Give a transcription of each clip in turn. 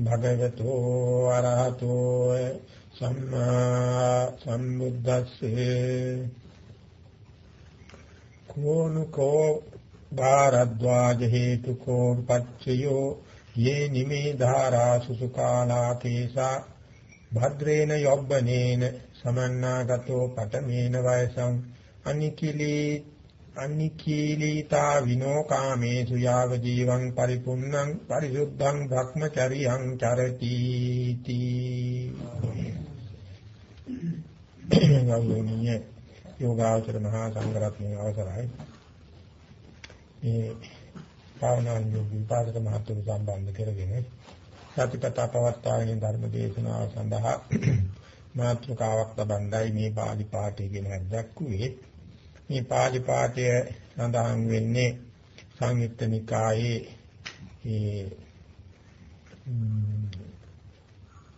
භගවතු වරහතෝ සම්මා සම්බුද්දස්සේ. කෝනුකෝ භාරද්වාජ හේතුකෝ පච්චයෝ යේ නිමේ ධාරා සුසුකාලා කේසා භද්‍රේන යොබ්බනේන සමන්නාගතෝ පඨමේන වයසං අනිකිලී අනිකීලීතා විනෝ කාමේසු යාව ජීවං පරිපුන්නං පරිසුද්ධං භක්මචරියං චරති තී ගෞරවනීය යෝගාචර මහා සංඝරත්නයේ අවසරයි. මේ භාවනාවේ විපාක මහත්තුරු සම්බන්ධ කරගෙන සතිපතා පවත්වාගෙන ධර්ම දේශනාව සඳහා මාතෘකාවක් ලබන්නයි මේ පාලි පාඨය ගැන දැක්කුවේ මේ පාලි පාඨය සඳහන් වෙන්නේ සංයුක්ත නිකායේ ඒ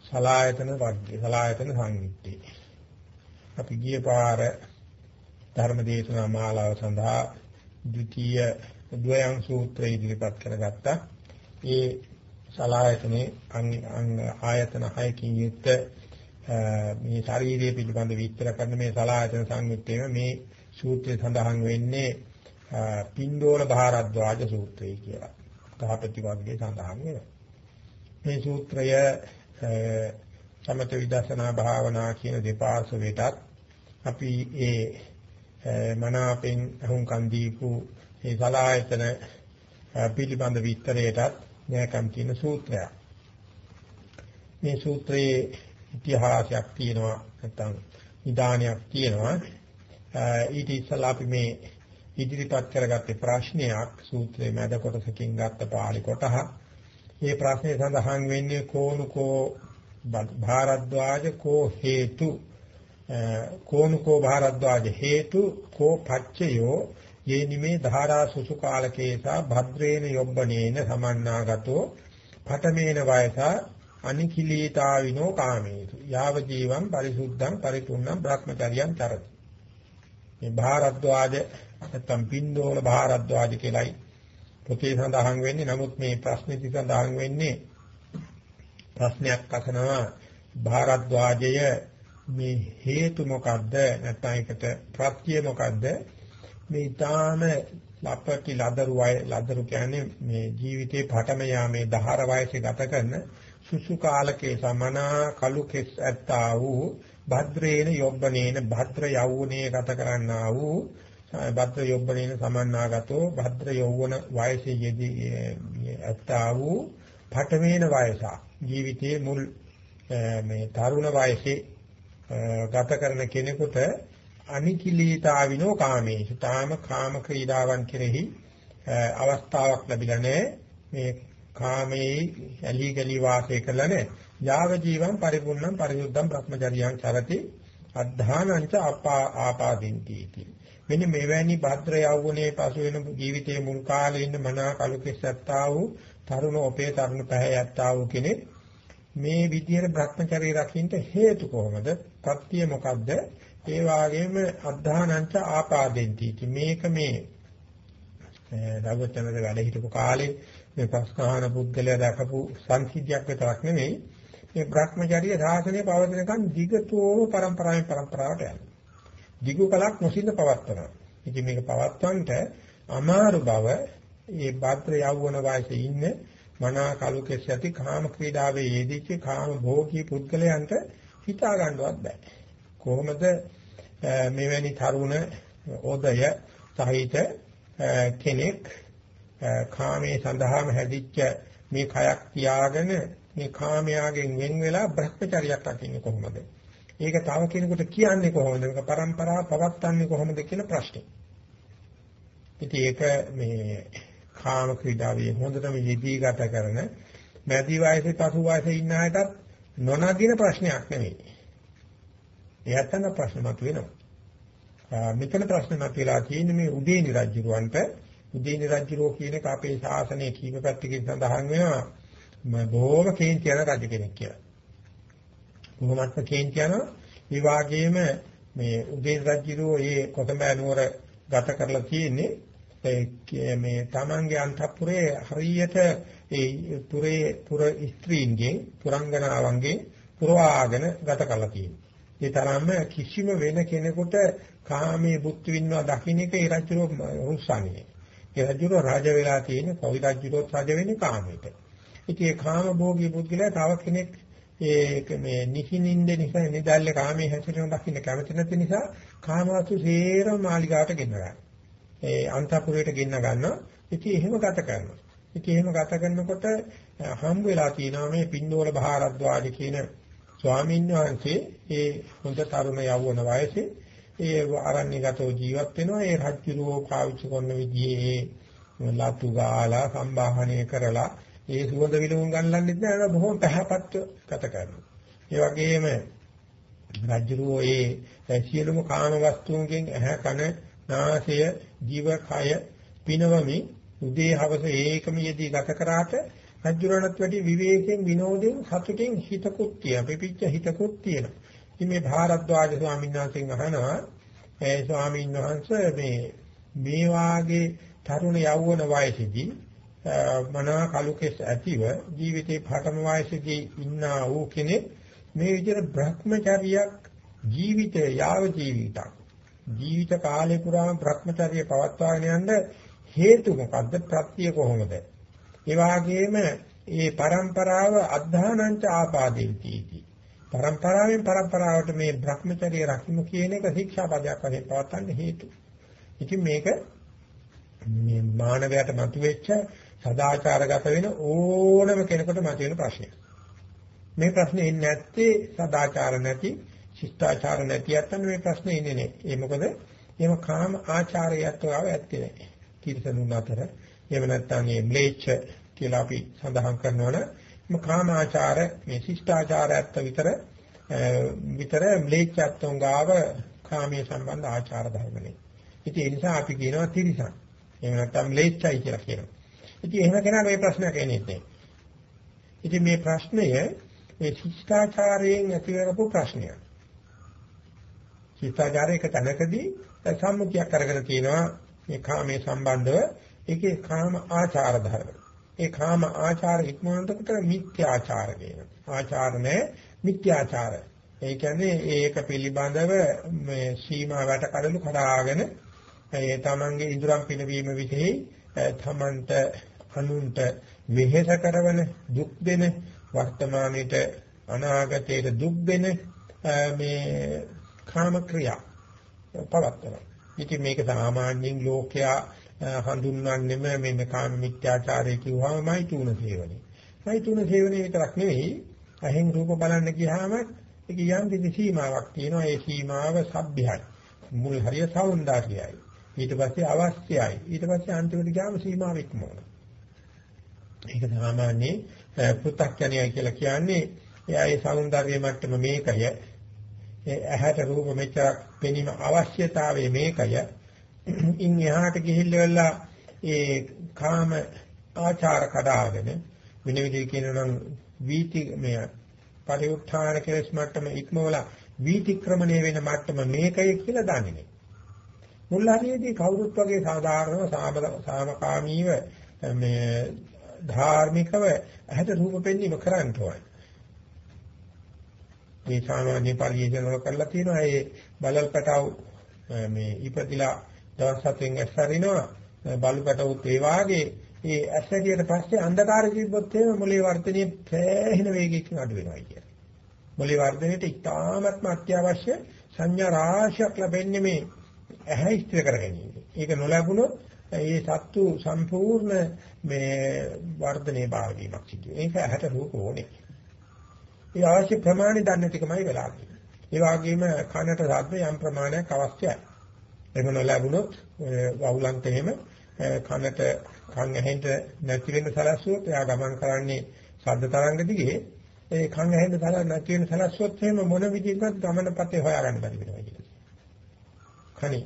සලායතන වර්ගය සලායතන සංයුත්තේ අපි ගිය පාර ධර්ම දේශනා මාලාව සඳහා ද්විතීය ද්වයං සූත්‍රය ඉදිරිපත් කරගත්තා. ඒ සලායතනේ අංග ආයතන හයකින් යුක්ත මේ ශාරීරිය පිළිබඳ විස්තර කරන මේ සලායතන සංයුත්තේම මේ සූත්‍රය සඳහන් වෙන්නේ පින්ඩෝල බහාරද්වාජ සූත්‍රය කියලා. ගහපති වර්ගයේ සඳහන් වෙනවා. මේ සූත්‍රය සමත විදර්ශනා භාවනා කියන දෙපාර්ශ්වයටත් අපි ඒ මනාපෙන් අහුම්කන් දීපු මේ සලායතන පිළිබඳ විස්තරයටත් නැකම් කියන සූත්‍රයක්. මේ සූත්‍රයේ ඉතිහාසයක් තියෙනවා නැත්නම් නිදානයක් තියෙනවා. ඊට ඉස්සලා අපි මේ ඉදිරිපත් කරගත්තේ ප්‍රශ්නයක් සූත්‍රයේ මැද කොටසකින් ගත්ත පාළි කොටහ. මේ ප්‍රශ්නේ සඳහන් වෙන්නේ කෝනුකෝ භාරද්වාජ කෝ හේතු. කෝනුකෝ භාරද්වාජ හේතු කෝ පච්චයෝ යේ නිමේ ධාරා සුසු කාලකේසා භද්‍රේන යොබ්බනේන සමන්නාගතෝ පඨමේන වයසා අනිකිලීතාවිනෝ කාමේසු. යාව ජීවං පරිසුද්ධං පරිපූර්ණං බ්‍රහ්මචර්යං චරති. මේ භාරද්වාජ නැත්තම් පින්දෝල භාරද්වාජ කියලායි පොතේ සඳහන් වෙන්නේ. නමුත් මේ ප්‍රශ්නේදී සඳහන් වෙන්නේ ප්‍රශ්නයක් අසනවා. භාරද්වාජය මේ හේතු මොකද්ද? නැත්නම් ඒකට ප්‍රත්‍ය මොකද්ද? මේ ඊටාම ලපටි ලදරු වය ලදරු කියන්නේ මේ ජීවිතේ පටම යාමේ දහර වයසේ ගත කරන සුසු කාලකේ සමනා කලු කෙස් ඇත්තා වූ භද්‍රේන යොබ්බනේන භද්‍ර යෞවනයේ ගත කරන්නා වූ භද්‍ර යොබ්බනේන සමන්නාගතෝ භද්‍ර යෞවන වයසේ යෙදී ඇත්තා වූ පඨමේන වයස ජීවිතයේ මුල් මේ තරුණ වයසේ ගත කරන කෙනෙකුට අනිකිලීතාවිනෝ කාමේසු. තාම කාම ක්‍රීඩාවන් කෙරෙහි අවස්ථාවක් ලැබිලා නැහැ මේ කාමේ ඇලි ගලි වාසය කළා නැහැ යාව ජීවම් පරිපූර්ණම් පරිසුද්ධම් භ්‍රමචර්යයන් චරති අද්ධානංච ආපාදින්ති මෙන්න මෙවැනි භද්‍ර යෞවනයේ පසු වෙන ජීවිතයේ මුල් කාලේ ඉන්න මනා කලු කෙස්සත්තා වූ තරුණ ඔපේ තරුණ පැහැයත්තා වූ කෙනෙක් මේ විදියට භ්‍රමචර්ය රකින්න හේතු කොහොමද? පත්‍ය මොකද්ද? ඒ වගේම අද්ධානංච ආපාදෙන්ති. මේක මේ දවචනද වැඩ හිටපු කාලේ මේ ප්‍රස්කහන පුද්ගලයා දැකපු සංසිද්ධියක් විතරක් නෙමෙයි මේ Brahmacharya ශාසනය පවතිනකන් දිගටම પરම්පරාවෙන් પરම්පරාවට යනවා. දිගු කලක් නොසිඳ පවත්වනවා. ඉතින් මේක පවත්වන්නට අමාරු බව මේ භාත්‍ර යවවන වායසේ ඉන්න මනා කලු කෙස් ඇති කාම ක්‍රීඩාවේ යෙදිච්ච කාම භෝගී පුද්ගලයන්ට හිතා ගන්නවත් බෑ. කොහොමද මෙවැනි තරුණ ඕදය සහිත කෙනෙක් කාමයේ සඳහාම හැදිච්ච මේ කයක් තියාගෙන මේ කාමයාගෙන් වෙන් වෙලා භ්‍රමචර්යයක් රකින්නේ කොහොමද? ඒක තව කෙනෙකුට කියන්නේ කොහොමද? මේක પરම්පරාව පවත්න්නේ කොහොමද කියන ප්‍රශ්නේ. ඉතින් ඒක මේ කාම ක්‍රීඩාවේ හොඳටම යෙදී ගත කරන මැදි වයසේ පසු වයසේ ඉන්න අයටත් නොනගින ප්‍රශ්නයක් නෙවෙයි. එයාට නම් ප්‍රශ්න මතුවෙනවා. මෙතන ප්‍රශ්න මතුවලා තියෙන්නේ මේ උදේනි රජුරවන්ට උදේනි රජුරෝ කියන එක අපේ ශාසනයේ කීප පැත්තකින් සඳහන් වෙනවා. බොහොම කේන්ති යන රජ කෙනෙක් කියලා. බොහොමත්ම කේන්ති යන ඒ වගේම මේ උදේනි රජුරෝ ඒ කොතඹෑ නුවර ගත කරලා තියෙන්නේ මේ තමන්ගේ අන්තපුරේ හරියට ඒ පුරේ පුර ස්ත්‍රීන්ගෙන් පුරංගනාවන්ගෙන් පුරවාගෙන ගත කරලා තියෙනවා. ඒ තරම්ම කිසිම වෙන කෙනෙකුට කාමයේ බුද්ධ වින්නවා දකින්න එක ඒ රජුරෝ රුස්සන්නේ. ඒ රජුරෝ රාජ වෙලා තියෙන කවි රජුරෝ රජ වෙන්නේ කාමයට. ඉතින් ඒ කාම භෝගී පුද්ගලයා තව කෙනෙක් ඒක මේ නිහිනින්ද නිසා නිදල්ලේ කාමයේ හැසිරෙන දකින්න කැමති නැති නිසා කාමවස්තු සේරම මාලිගාවට ගෙන්නගන්නවා. ඒ අන්තපුරයට ගෙන්න ගන්නවා. ඉතින් එහෙම ගත කරනවා. ඉතින් එහෙම ගත කරනකොට හම් වෙලා තියෙනවා මේ පින්නෝල බහාරද්වාජ කියන ස්වාමීන් වහන්සේ ඒ හොඳ තරුණ යෞවන වයසේ ඒ ආරණ්‍යගතව ජීවත් වෙනවා. ඒ රජුරෝ පාවිච්චි කරන විදිහේ ලතු ගාලා සම්බාහනය කරලා ඒ සුවඳ විලවුන් ගන්නලන්නෙත් නෑ බොහොම පැහැපත්ව ගත කරනවා. ඒ වගේම රජුරෝ ඒ සියලුම කාම වස්තුන්ගෙන් ඇහැ කන නාසය ජීව කය පිනවමි උදේ හවස ඒකම යෙදී ගත කරාට රජුරණත් වැඩි විවේකයෙන් විනෝදයෙන් සතුටින් හිතකුත් තියෙන පිපිච්ච හිතකුත් තියෙන. ඉතින් මේ භාරද්වාජ ස්වාමීන් වහන්සේගෙන් අහනවා ඒ ස්වාමීන් වහන්සේ මේ මේ වාගේ තරුණ යෞවන වයසේදී මනා කලුකෙස් ඇතිව ජීවිතේ පටම වයසේදී ඉන්නා වූ කෙනෙක් මේ විදිහට භ්‍රමචර්යයක් ජීවිතය යාව ජීවිතක්. ජීවිත කාලය පුරාම භ්‍රමචර්ය පවත්වාගෙන යන්න හේතු මොකද්ද? ප්‍රත්‍ය කොහොමද? ඒ වගේම මේ પરම්පරාව අධධානංච ආපාදේති પરම්පරාවෙන් પરම්පරාවට මේ භ්‍රමචර්ය රකින්න කියන එක ශික්ෂාපදයක් වශයෙන් පවත්වන්න හේතු. ඉතින් මේක මේ මානවයාට මතුවෙච්ච සදාචාරගත වෙන ඕනම කෙනෙකුට මතුවෙන ප්‍රශ්නයක්. මේ ප්‍රශ්නේ එන්නේ නැත්තේ සදාචාර නැති, ශිෂ්ටාචාර නැති යත්තන් මේ ප්‍රශ්නේ ඉන්නේ නැහැ. ඒ මොකද එහෙම කාම ආචාරයත්ව ආව ඇත්තේ නැහැ. කිරිසනුන් අතර එහෙම නැත්නම් මේ ම්ලේච්ඡ කියලා අපි සඳහන් කරනවනේ මේ කාම ආචාර මේ ශිෂ්ටාචාරයත් විතර විතර ම්ලේච්ඡත්වං ගාව කාමයේ සම්බන්ධ ආචාර ධර්මනේ. ඉතින් ඒ නිසා අපි කියනවා තිරිසන්. එහෙම නැත්නම් ම්ලේච්ඡයි කියලා කියනවා. ඉතින් එහෙම කෙනා මේ ප්‍රශ්නයක් එන්නේ නැහැ. ඉතින් මේ ප්‍රශ්නය මේ ශිෂ්ටාචාරයෙන් ඇති කරපු ප්‍රශ්නයක්. ශිෂ්ටාචාරයක තැනකදී සම්මුතියක් කරගෙන තියෙනවා මේ කාමයේ සම්බන්ධව ඒකේ කාම ආචාර ධර්ම. ඒ කාම ආචාර ඉක්මනට මිත්‍යාචාර කියන. ආචාර නැහැ මිත්‍යාචාර. ඒ කියන්නේ ඒක පිළිබඳව මේ සීමාවට කඩලු කඩාගෙන ඒ තමන්ගේ ඉදurang පිනවීම විදිහේ තමන්ට අනුන්ට මෙහෙස කරවන දුක් දෙන වර්තමානයේට අනාගතයට දුක් දෙන මේ කාම ක්‍රියා පවත්වනවා. ඉතින් මේක සාමාන්‍යයෙන් ලෝකයා හඳුන්වන්නෙම මේ කාම මිත්‍යාචාරය කියුවාම මෛතුන සේවනයි. මෛතුන සේවනය විතරක් නෙවෙයි අහෙන් රූප බලන්න ගියාම ඒක යම් කිසි සීමාවක් තියෙනවා. ඒ සීමාව සભ્યයි. මුල් හරිය සෞන්දර්යයයි. ඊට පස්සේ අවශ්‍යයි. ඊට පස්සේ අන්තිමට ගියාම සීමාව ඉක්මවනවා. ඒක සාමාන්‍ය පෘථග්ජනයයි කියලා කියන්නේ එයා ඒ సౌందර්ය මට්ටම මේකය ඇහැට රූප මෙච්චර පෙනීම අවශ්‍යතාවය මේකය. ඉන් එහාට ගිහිල්ලා ඒ කාම ආචාර කඩාගෙන වෙන විදිහට කියනවා නම් වීති මේ පරිඋත්ථාන කෙලස් මට්ටම ඉක්මවලා වීතික්‍රමණය වෙන මට්ටම මේකයි කියලා දන්නේ නැහැ. මුල් හරියේදී කවුරුත් වගේ සාධාරණව සාමකාමීව මේ ධාර්මිකව ඇහැට රූප පෙන්වීම කරන්න ඕනේ. මේ සාමාන්‍ය පරිශීලන වල කරලා තියෙනවා ඒ බලල් පැටව මේ ඉපදිලා දවස් හතෙන් ඇස්සරිනවා බලු පැටවුත් ඒ වාගේ ඒ ඇස්සරියට පස්සේ අන්ධකාරය තිබ්බොත් එහෙම මොලේ වර්ධනයේ පෑහෙන වේගයකින් අඩු වෙනවා කියන්නේ. මොලේ වර්ධනයට ඉතාමත්ම අත්‍යවශ්‍ය සංඥා රාශියක් ලැබෙන්නේ මේ ඇහැ ස්ථිර කර ගැනීම. ඒක නොලැබුණොත් ඒ සත්තු සම්පූර්ණ මේ වර්ධනයේ භාගීමක් සිදු වෙනවා. ඒක ඇහැට රූප ඕනේ. ඒ අවශ්‍ය ප්‍රමාණය දන්නේ නැතිකමයි වෙලා තියෙන්නේ. ඒ වගේම කනට ශබ්ද යම් ප්‍රමාණයක් අවශ්‍යයි. එහෙම නොලැබුණොත් වහුලන්ට එහෙම කනට කන් ඇහෙන්න නැති වෙන සලස්සුවොත් එයා ගමන් කරන්නේ ශබ්ද තරංග දිගේ ඒ කන් ඇහෙන්න තරම් නැති වෙන සලස්සොත් එහෙම මොන විදිහකට ගමනපතේ හොයාගන්න බැරි වෙනවා කියලා. කණි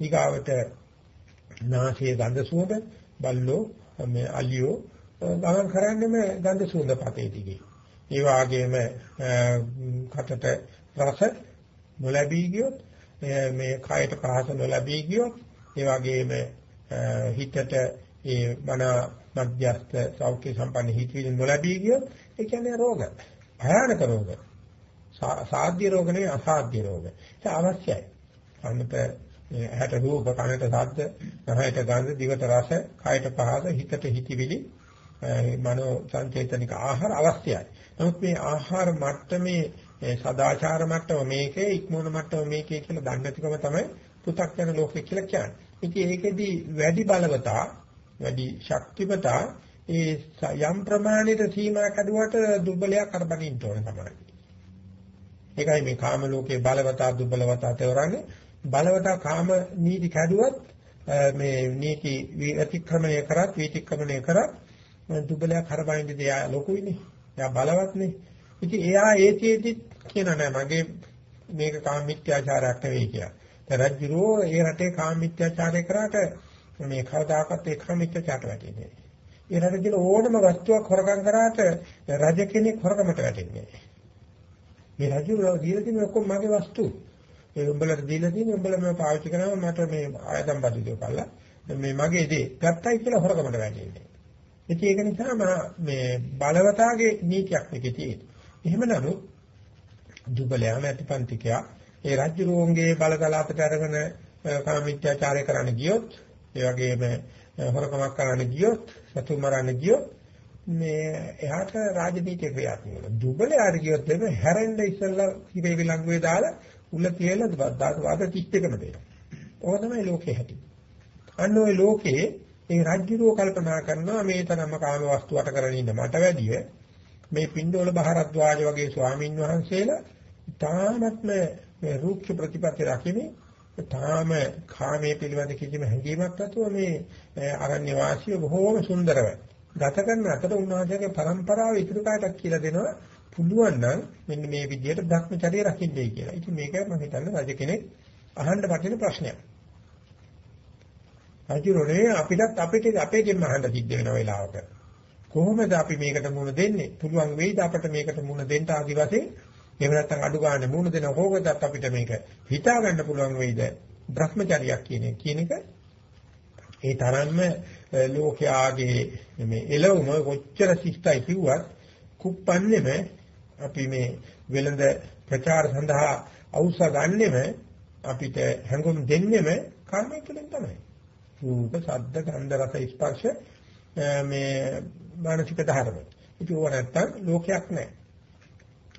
ඊගාවට නාසයේ ගඳ සුවඳ බල්ලෝ මේ අලියෝ ගමන් කරන්නේම ගඳ සුවඳ පතේ දිගේ. ඒ වගේම කටට රස නොලැබී ගියොත් මේ කයට පහස නොලැබී ගියොත් ඒ වගේම හිතට ඒ මන මධ්‍යස්ථ සෞඛ්‍ය සම්පන්න හිතවිලි නොලැබී ගියොත් ඒ කියන්නේ රෝග. භයානක රෝග. සාධ්‍ය රෝග නෙවෙයි අසාධ්‍ය රෝග. ඒක අවශ්‍යයි. අන්නත ඇහැට රූප, කනට ශබ්ද, නහයට ගන්ධ, දිවට රස, කයට පහස, හිතට හිතවිලි, මනෝ සංචේතනික ආහාර අවශ්‍යයි. නමුත් මේ ආහාර මට්ටමේ සදාචාර මට්ටම මේකේ ඉක්මන මට්ටම මේකේ කියලා දන්නේ නැතිකම තමයි පෘථග්ජන ලෝකෙ කියලා කියන්නේ. ඉතින් ඒකෙදි වැඩි බලවතා වැඩි ශක්තිවතා ඒ යම් ප්‍රමාණයට සීමා කැඩුවට දුර්බලයක් කරබනින්න ඕන තමයි. ඒකයි මේ කාම ලෝකේ බලවතා දුර්බලවතා තේරන්නේ බලවතා කාම නීති කැඩුවත් මේ නීති අතික්‍රමණය කරත් විතික්‍රමණය කරත් දුර්බලයක් කරබනින්න දෙය ලොකුයිනේ. එයා බලවත්නේ. ඉතින් එයා ඒතිෙදි කියන නෑ මගේ මේක කාම මිත්‍යාචාරයක් නෙවෙයි කියලා. දැන් රජුරෝ ඒ රටේ කාම මිත්‍යාචාරය කරාට මේ කවදාකවත් ඒ කාම මිත්‍යාචාරට වැටෙන්නේ නෑ. ඒ රටේ තියෙන ඕනම වස්තුවක් හොරකම් කරාට රජ කෙනෙක් හොරකමට වැටෙන්නේ නෑ. මේ රජුරෝ දීලා තියෙන ඔක්කොම මගේ වස්තු. ඒ උඹලට දීලා තියෙන උඹලා මම පාවිච්චි කරනවා මට මේ ආයතම් බදු දෙකල්ලා මේ මගේ දේ ගත්තයි කියලා හොරකමට වැටෙන්නේ. ඉතින් ඒක නිසා මේ බලවතාගේ නීතියක් මේකේ තියෙනවා. එහෙම නමුත් දුබලයා නැතිපන්තිකයා ඒ රාජ්‍ය රෝංගේ බලතලාපට අරගෙන කාමීත්‍යාචාරය කරන්න ගියොත් ඒ වගේම හොරකමක් කරන්න ගියොත් සතු මරන්න ගියොත් මේ එහාට රාජනීතිය ක්‍රියාත්මක වෙනවා. දුබලයාට ගියොත් එimhe හැරෙන්න ඉස්සෙල්ලා ඉවේ විලංගුවේ දාලා උල කියලා දාට වාද 31ම දෙනවා. ඕක තමයි ලෝකේ හැටි. අන්න ওই ලෝකේ ඒ රාජ්‍යරෝ කල්පනා කරනවා මේ තරම්ම කාම වස්තු අටකරන ඉන්න මට වැඩිය මේ පින්ඩෝල බහරද්වාජ වගේ ස්වාමින් වහන්සේලා තානත්ම මේ රූක්ෂ ප්‍රතිපත්ති රකින්නේ තාම කාමයේ පිළිබඳ කිසිම හැඟීමක් නැතුව මේ අරණ්‍ය වාසිය බොහෝම සුන්දරව ගත කරන අතර උන්වහන්සේගේ પરම්පරාව ඉදිරියට කියලා දෙනවා පුළුවන් නම් මෙන්න මේ විදිහට භ්‍රමචර්යය රකින්නයි කියලා. ඉතින් මේක මම හිතන්නේ රජ කෙනෙක් අහන්න වටින ප්‍රශ්නයක්. රජුරෝනේ අපිටත් අපිට අපේකින්ම අහන්න සිද්ධ වෙන වෙලාවක. කොහොමද අපි මේකට මුණ දෙන්නේ? පුළුවන් වෙයිද අපිට මේකට මුණ දෙන්න ආදි වශයෙන් එහෙම නැත්නම් අඩු ගන්න මුණ දෙන කෝකටත් අපිට මේක හිතා ගන්න පුළුවන් වෙයිද? භ්‍රමචර්යයක් කියන කියන එක ඒ තරම්ම ලෝකයාගේ මේ එළවුම කොච්චර ශිෂ්ටයි කිව්වත් කුප්පන්නේම අපි මේ වෙළඳ ප්‍රචාර සඳහා අවශ්‍ය ගන්නෙම අපිට හැඟුම් දෙන්නෙම කර්මය තුළින් තමයි. රූප, ශබ්ද, ගන්ධ, රස, ස්පර්ශ මේ මානසික ධර්ම. ඉතින් ඕව නැත්තම් ලෝකයක් නැහැ.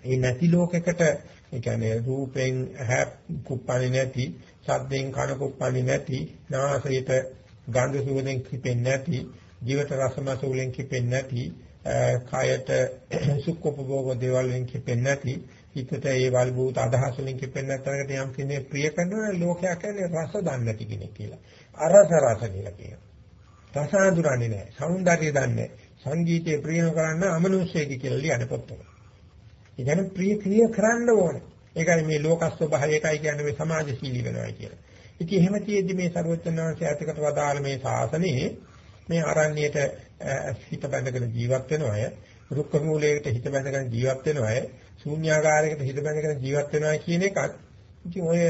ඒ නැති ලෝකයකට ඒ කියන්නේ රූපෙන් ඇහැ කුප්පන්නේ නැති, ශබ්දෙන් කන කුප්පන්නේ නැති, නාසයට ගන්ධ සුවඳෙන් කිපෙන්නේ නැති, ජීවිත රසමස වලින් කිපෙන්නේ නැති, කයට සුඛෝපභෝග දේවල් වලින් කිපෙන්නේ නැති හිතට ඒ වල්බූත අදහස් වලින් කිපෙන්නේ නැත්නම් යම් කෙනෙක් ප්‍රිය කරන ලෝකයා කියන්නේ රස දන්නේ නැති කෙනෙක් කියලා. අරස රස කියලා කියනවා. රස හඳුරන්නේ නැහැ. సౌందර්යය දන්නේ නැහැ. සංගීතයේ ප්‍රියම කරන්න අමනුෂ්‍යයෙක් කියලා ලියන පොතක. ඒ කියන්නේ ප්‍රිය ක්‍රිය කරන්න ඕනේ. ඒකයි මේ ලෝක ස්වභාවයයි කියන්නේ මේ සමාජශීලී වෙනවා කියලා. ඉතින් එහෙම තියෙද්දි මේ ਸਰවඥාන්සේ අතකට වදාළ මේ ශාසනයේ මේ අරණ්‍යයට හිත බැඳගෙන ජීවත් වෙන අය, රුක්ක මූලයකට හිත බැඳගෙන ජීවත් වෙන අය, ශූන්‍යාකාරයකට හිත බැඳගෙන ජීවත් වෙනවා කියන එකත් ඉතින් ඔය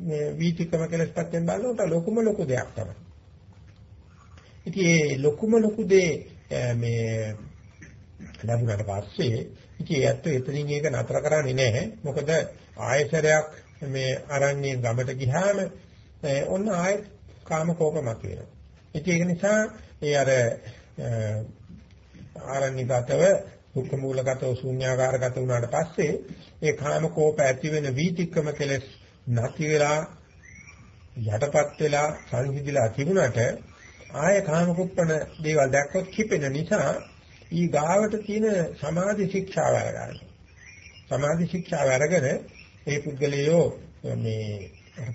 මේ වීතිකම කෙලස් පැත්තෙන් බලනකොට ලොකුම ලොකු දෙයක් තමයි. ඉතින් මේ ලොකුම ලොකු දේ මේ ලැබුණාට පස්සේ ඉතින් ඒත් එතනින් ඒක නතර කරන්නේ නැහැ. මොකද ආයතරයක් මේ අරන්නේ ගමට ගියාම ඔන්න ආයෙ කාම කෝපමත් වෙනවා. ඉතින් ඒක නිසා ඒ අර ආරණ්‍යගතව දුක්ඛ මූලගතව ශූන්‍යාකාරගත වුණාට පස්සේ ඒ කාම කෝප ඇති වෙන වීතික්‍රම කෙලස් නැති වෙලා යටපත් වෙලා සංහිඳිලා තිබුණට ආය කාම කුප්පන දේවල් දැක්කොත් කිපෙන නිසා ඊ ගාවට තියෙන සමාධි ශික්ෂාව අරගන්න. සමාධි ශික්ෂාව අරගෙන ඒ පුද්ගලයෝ මේ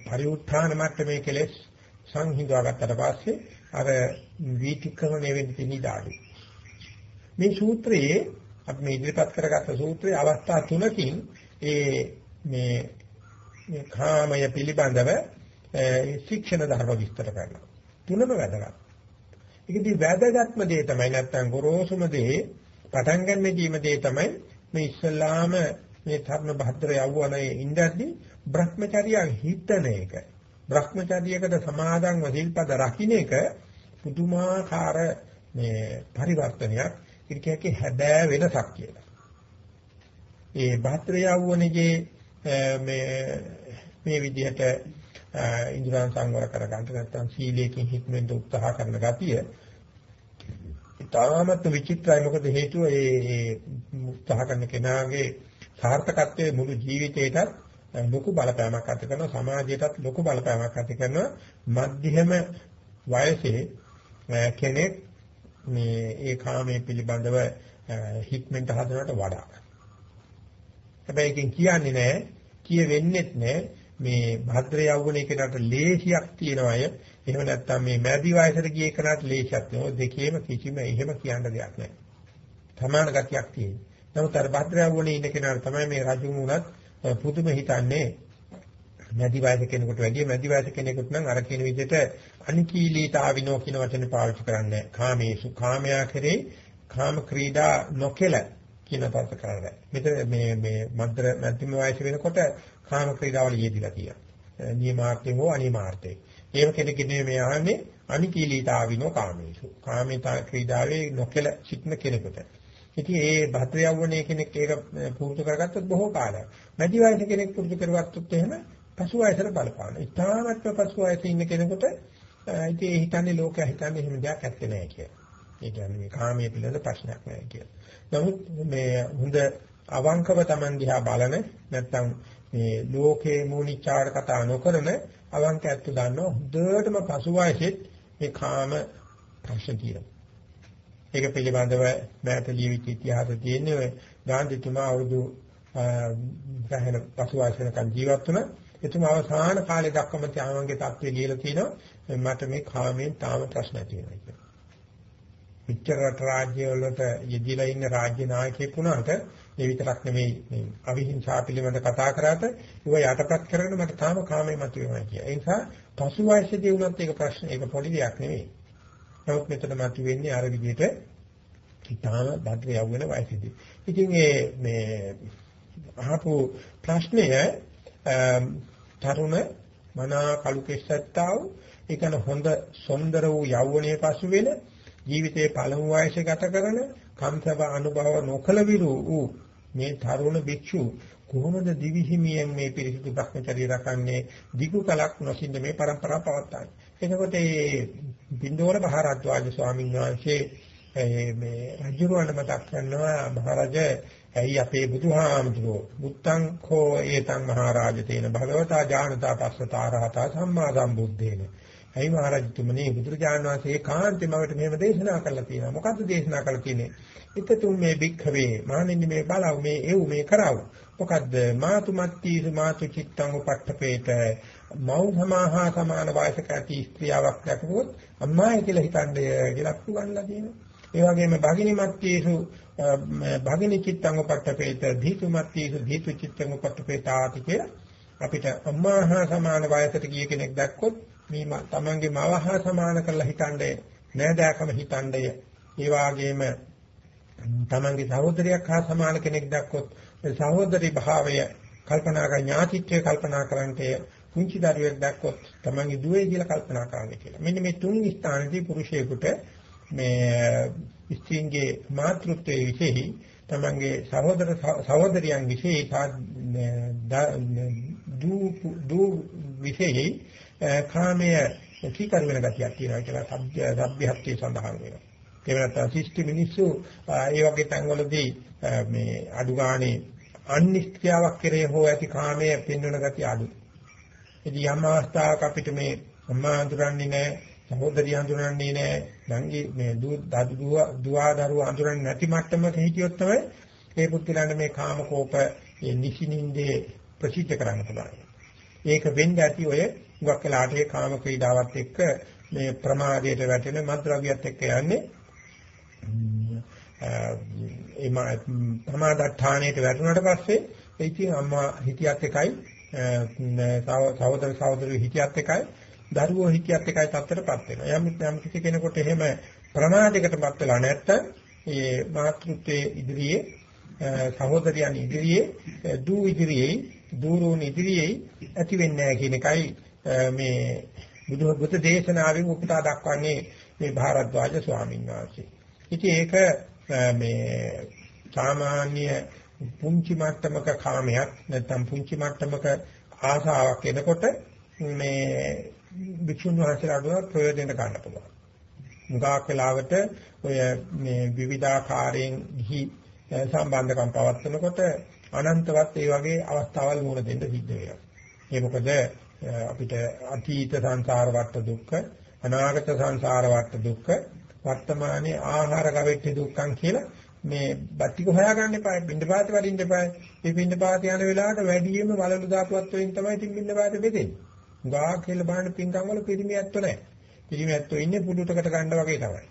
පරිඋත්ථාන මට්ටමේ කෙලෙස් සංහිඳවා ගත්තට පස්සේ අර වීතික්‍රමණය වෙන්න තියෙන ඉඩ අඩුයි. මේ සූත්‍රයේ අපි මේ ඉදිරිපත් කරගත්ත සූත්‍රයේ අවස්ථා තුනකින් ඒ මේ මේ කාමය පිළිබඳව ශික්ෂණ ධර්ම විස්තර කරනවා. තුනම වැදගත්. ඒකදී වැදගත්ම දේ තමයි නැත්තම් ගොරෝසුම දේ පටන් ගන්න දීම දේ තමයි මේ ඉස්ලාම මේ ධර්ම භද්‍ර යවුවනේ ඉඳද්දී Brahmacharya හිතන එක. Brahmacharyaකට සමාදන්ව සිල්පද රකින්න එක පුදුමාකාර මේ පරිවර්තනයක්. ඉරිකයේ හැබෑ වෙනසක් කියලා. ඒ භද්‍ර යවුවනේගේ මේ මේ විදිහට ඉන්ද්‍රයන් සංවර කරගන්න නැත්නම් සීලයෙන් හික්මෙන්ද උත්සාහ කරන ගතිය ඉතාමත් විචිත්‍රයි මොකද හේතුව ඒ උත්සාහ කරන කෙනාගේ සාර්ථකත්වයේ මුළු ජීවිතේටත් ලොකු බලපෑමක් ඇති කරනවා සමාජයටත් ලොකු බලපෑමක් ඇති කරනවා. මධ්‍යම වයසේ කෙනෙක් මේ ඒ කාමයේ පිළිබඳව හික්මෙන්ට හදනවට වඩා. හැබැයි එකෙන් කියන්නේ නැහැ කිය වෙන්නේත් නැහැ මේ භද්‍ර යවුණේ කෙනාට ලේසියක් තියනවා අය. එහෙම නැත්නම් මේ මැදි වයසට ගිය කෙනාට ලේසියක් නෝ. දෙකේම කිසිම එහෙම කියන්න දෙයක් නැහැ. සමාන ගතියක් තියෙනවා. නමුත් අර භද්‍ර යවුණේ ඉන්න කෙනාට තමයි මේ රජුන් උනත් පුදුම හිතන්නේ මැදි වයස කෙනෙකුට වැඩිය මැදි වයස කෙනෙකුට නම් අර කියන විදිහට අනිකීලීතාවිනෝ කියන වචනේ පාවිච්චි කරන්නේ කාමේසු කාමයා කරේ කාම ක්‍රීඩා නොකෙල කියන පද කරන්නේ. මෙතන මේ මේ මද්දර මැදිම වයස වෙනකොට කාම ක්‍රීඩාවල යෙදිලා තියෙනවා. නියමාර්ථයෙන් හෝ අනිමාර්ථයෙන්. ඒව කෙනෙක්ගේ මේ ආන්නේ අනිකීලීතාවිනෝ කාමේසු. කාමීතා ක්‍රීඩාවේ නොකල සිටින කෙනෙකුට. ඉතින් ඒ භද්‍ර යවුණේ කෙනෙක් ඒක පුරුදු කරගත්තොත් බොහෝ කාලයක්. මැදි වයස කෙනෙක් පුරුදු කරගත්තොත් එහෙම පසු වයසට බලපාන. ඉතාමත්ම පසු වයසේ ඉන්න කෙනෙකුට ඉතින් ඒ හිතන්නේ ලෝකයා හිතන්නේ එහෙම දෙයක් ඇත්තේ නැහැ කියලා. ඒ කියන්නේ මේ කාමයේ පිළිබඳ ප්‍රශ්නයක් නැහැ කියලා. නමුත් මේ හොඳ අවංකව Taman දිහා බලන නැත්නම් මේ ලෝකේ මූනිච්චාර කතා නොකරන අවංක ඇත්ත දන්නවා හොඳටම පසු වයසෙත් මේ කාම ප්‍රශ්න තියෙනවා. ඒක පිළිබඳව මෑත ලියවිච්ච ඉතිහාසය තියෙන්නේ ඔය ගාන්ධිතුමා අවුරුදු සෑහෙන පසු වයසකන් ජීවත් වුණා. එතුමා අවසාන කාලේ දක්වාම ත්‍යාගයේ தත්ත්වය ලියලා තිනවා මට මේ කාමයෙන් තාම ප්‍රශ්න තියෙනවා කියලා. පිටර රට රාජ්‍ය වලට යෙදিলা ඉන්න රාජ්‍ය නායකයෙක් වුණාට ඒ විතරක් නෙමෙයි මේ අවිහිංසා පිළිබඳ කතා කරාට ඒව යටපත් කරගෙන මට තාම කාමයේ මතුවෙනවා කිය. ඒ නිසා පසු වයසේදී වුණත් ඒක ප්‍රශ්න ඒක පොඩි දෙයක් නෙමෙයි. නමුත් මෙතන මතුවෙන්නේ අර විදිහට ඊටාම බද්ද යවුන වයසේදී. ඉතින් මේ මේ අහපු ප්‍රශ්නය තරුණ මනා කලු කෙස්සත්තා වූ ඒකන හොඳ සොන්දර වූ යෞවනයේ පසු වෙන ජීවිතයේ පළමු වයසේ ගත කරන කම්සව අනුභව නොකල විරු වූ මේ තරුණ භික්ෂු කොහොමද දිවිහිමියෙන් මේ පිරිසිදු භ්‍රමචර්ය රකන්නේ දිගු කලක් නොසින්ද මේ પરම්පරාව පවත්වන්නේ. එතකොට මේ බින්දෝර මහරජාජ ස්වාමීන් වහන්සේ මේ රජුරවණ මතක් කරනවා මහරජ ඇයි අපේ බුදුහාමුදුරෝ බුත්තං කෝ ඒතං මහරජ තේන භගවතා ඥානතා පස්සතාරහතා සම්මා සම්බුද්දේන. ඇයි මහරජතුමනි බුදුරජාණන් වහන්සේ කාන්තේමවට මෙහෙම දේශනා කළා තියෙනවා? මොකද්ද දේශනා කළා කියන්නේ ඉතතුම් මේ භික්ඛවේ මානින්න මේ බලව මේ එව් මේ කරව. මොකද්ද? මාතු මත්ති මාතු චිත්තං උපට්ඨපේත. මව් සමාහා සමාන වයසක ඇති ස්ත්‍රියාවක් දැකගොත් අම්මායි කියලා හිතන්නේ කියලා පුගන්ලා තියෙනවා. ඒ වගේම භගිනි මත්තේසු භගිනි චිත්තං උපට්ඨපේත ධීතු මත්තේසු ධීතු චිත්තං උපට්ඨපේතාති කියලා අපිට අම්මාහා සමාන වයසට ගිය කෙනෙක් දැක්කොත් මේ තමන්ගේ මවහා සමාන කරලා හිතන්නේ නෑදෑකම හිතන්නේ ඒ වගේම තමන්ගේ සහෝදරයක් හා සමාන කෙනෙක් දැක්කොත් සහෝදරි භාවය කල්පනා කර ඥාතිත්වය කල්පනා කරන්නට පුංචි දරුවෙක් දැක්කොත් තමන්ගේ දුවේ කියලා කල්පනා කරන්න කියලා. මෙන්න මේ තුන් ස්ථානදී පුරුෂයෙකුට මේ ස්ත්‍රීන්ගේ මාතෘත්වයේ විශේෂයි තමන්ගේ සහෝදර සහෝදරියන් විශේෂයි දූ දූ විශේෂයි කාමයේ කීකර වෙන ගතියක් තියෙනවා කියලා සබ්ය සබ්යහත්යේ සඳහන් වෙනවා. ඒ වෙනත් ශිෂ්ටි මිනිස්සු ඒ වගේ තැන්වලදී මේ අඩු ගානේ අනිත්‍යාවක් කෙරේ හෝ ඇති කාමයේ පෙන්වන ගතිය අඩු. ඉතින් යම් අවස්ථාවක අපිට මේ අම්මා හඳුරන්නේ නැහැ, සහෝදරිය හඳුරන්නේ නැහැ, නංගි මේ දුව දුවා දරුවා හඳුරන්නේ නැති මට්ටමක හිටියොත් තමයි ඒ පුත්‍රයන්ට මේ කාම කෝප නිසිනින්දේ ප්‍රසිද්ධ කරන්න පුළුවන්. ඒක වෙන්න ඇති ඔය හුඟක් වෙලාට ඒ කාම ක්‍රීඩාවත් එක්ක මේ ප්‍රමාදයට වැටෙන මත්ද්‍රව්‍යත් එක්ක යන්නේ ඒ ප්‍රමාදත්තාණයට වැටුණාට පස්සේ ඉතින් අම්මා හිටියත් එකයි සහෝදර සහෝදරියෝ හිටියත් එකයි දරුවෝ හිටියත් එකයි තත්ත්වයටපත් වෙනවා. යම් යම් කිසි කෙනෙකුට එහෙම ප්‍රමාදයකටපත් වෙලා නැත්තම් ඒ මාතෘත්වයේ ඉදිරියේ සහෝදරයන් ඉදිරියේ දූ ඉදිරියේ දූරුන් ඉදිරියේ ඇති වෙන්නේ නැහැ කියන එකයි මේ බුදු බුද්ධ දේශනාවෙන් උපුටා දක්වන්නේ මේ භාරද්වාජ ස්වාමීන් වහන්සේ. ඉතින් ඒක මේ සාමාන්‍ය පුංචි මට්ටමක කාමයක් නැත්නම් පුංචි මට්ටමක ආසාවක් එනකොට මේ භික්ෂුන් වහන්සේලාට ප්‍රයෝජන ගන්න පුළුවන්. මුගාක් වෙලාවට ඔය මේ විවිධාකාරයෙන් ගිහි සම්බන්ධකම් පවත්වනකොට අනන්තවත් ඒ වගේ අවස්ථාවල් මුණ දෙන්න සිද්ධ වෙනවා. ඒ මොකද අපිට අතීත සංසාර වට දුක්ඛ, අනාගත සංසාර වට දුක්ඛ, වර්තමානයේ ආහාර ගවෙට්ටි දුක්ඛං කියලා මේ බත්තික හොයාගන්න එපා. බින්දපාත වඩින්න එපා. මේ බින්දපාත යන වෙලාවට වැඩියෙන්ම වලලු දාපුවත් වලින් තමයි ඉතින් බින්දපාත බෙදෙන්නේ. ගා කියලා බලන්න පින්කම් වල පිරිමියත්ව නැහැ. පිරිමියත්ව ඉන්නේ පුඩුටකට ගන්න වගේ තමයි.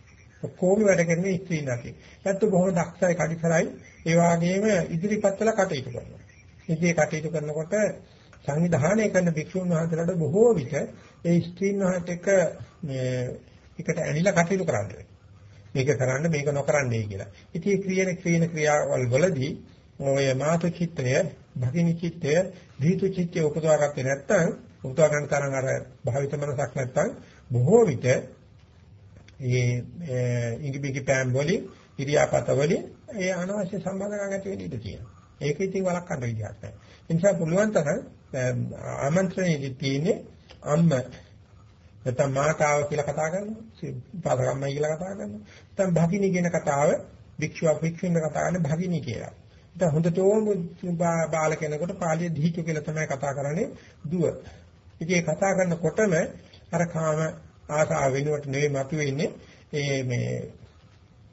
ඔක්කොම වැඩ කරන්නේ ස්ත්‍රීන් නැති. ඒත් බොහොම දක්ෂයි කඩිසරයි. ඒ වගේම ඉදිරිපත් වල කටයුතු කරනවා. ඉතින් කටයුතු කරනකොට සංවිධානය කරන භික්ෂුන් වහන්සේලාට බොහෝ විට ඒ ස්ත්‍රීන් වහන්සේට එක මේ එකට ඇනිලා කටයුතු කරන්නේ. මේක කරන්න මේක නොකරන්නයි කියලා. ඉතින් මේ ක්‍රියන ක්‍රියන ක්‍රියාවල් වලදී ඔය මාතු චිත්තය, භගිනී චිත්තය, දීතු චිත්තය උපදවාගත්තේ නැත්නම් උපදවා ගන්න තරම් අර භාවිත මනසක් නැත්නම් බොහෝ විට මේ ඉඟිබිඟි පෑම් වලින් ඉරියාපත වලින් ඒ අනවශ්‍ය සම්බන්ධකම් ඇති වෙන්න ඉඩ තියෙනවා. ඒක ඉතින් වළක්වන්න විදිහක් නැහැ. ඒ නිසා පුළුවන් තරම් ආමන්ත්‍රණයේදී තියෙන්නේ අම්ම නැත්නම් මාතාව කියලා කතා කරනවා. පාදකම්මයි කියලා කතා කරනවා. නැත්නම් භගිනී කියන කතාව භික්ෂුවක් භික්ෂුන්ගේ කතා කරන්නේ භගිනී කියලා. දැන් හොඳටම බාල කෙනෙකුට පාළිය දීචු කියලා තමයි කතා කරන්නේ දුව. ඉතින් කතා කරනකොටම අර කාම ආසාව වෙනුවට නෙවෙයි මතුවෙන්නේ ඒ මේ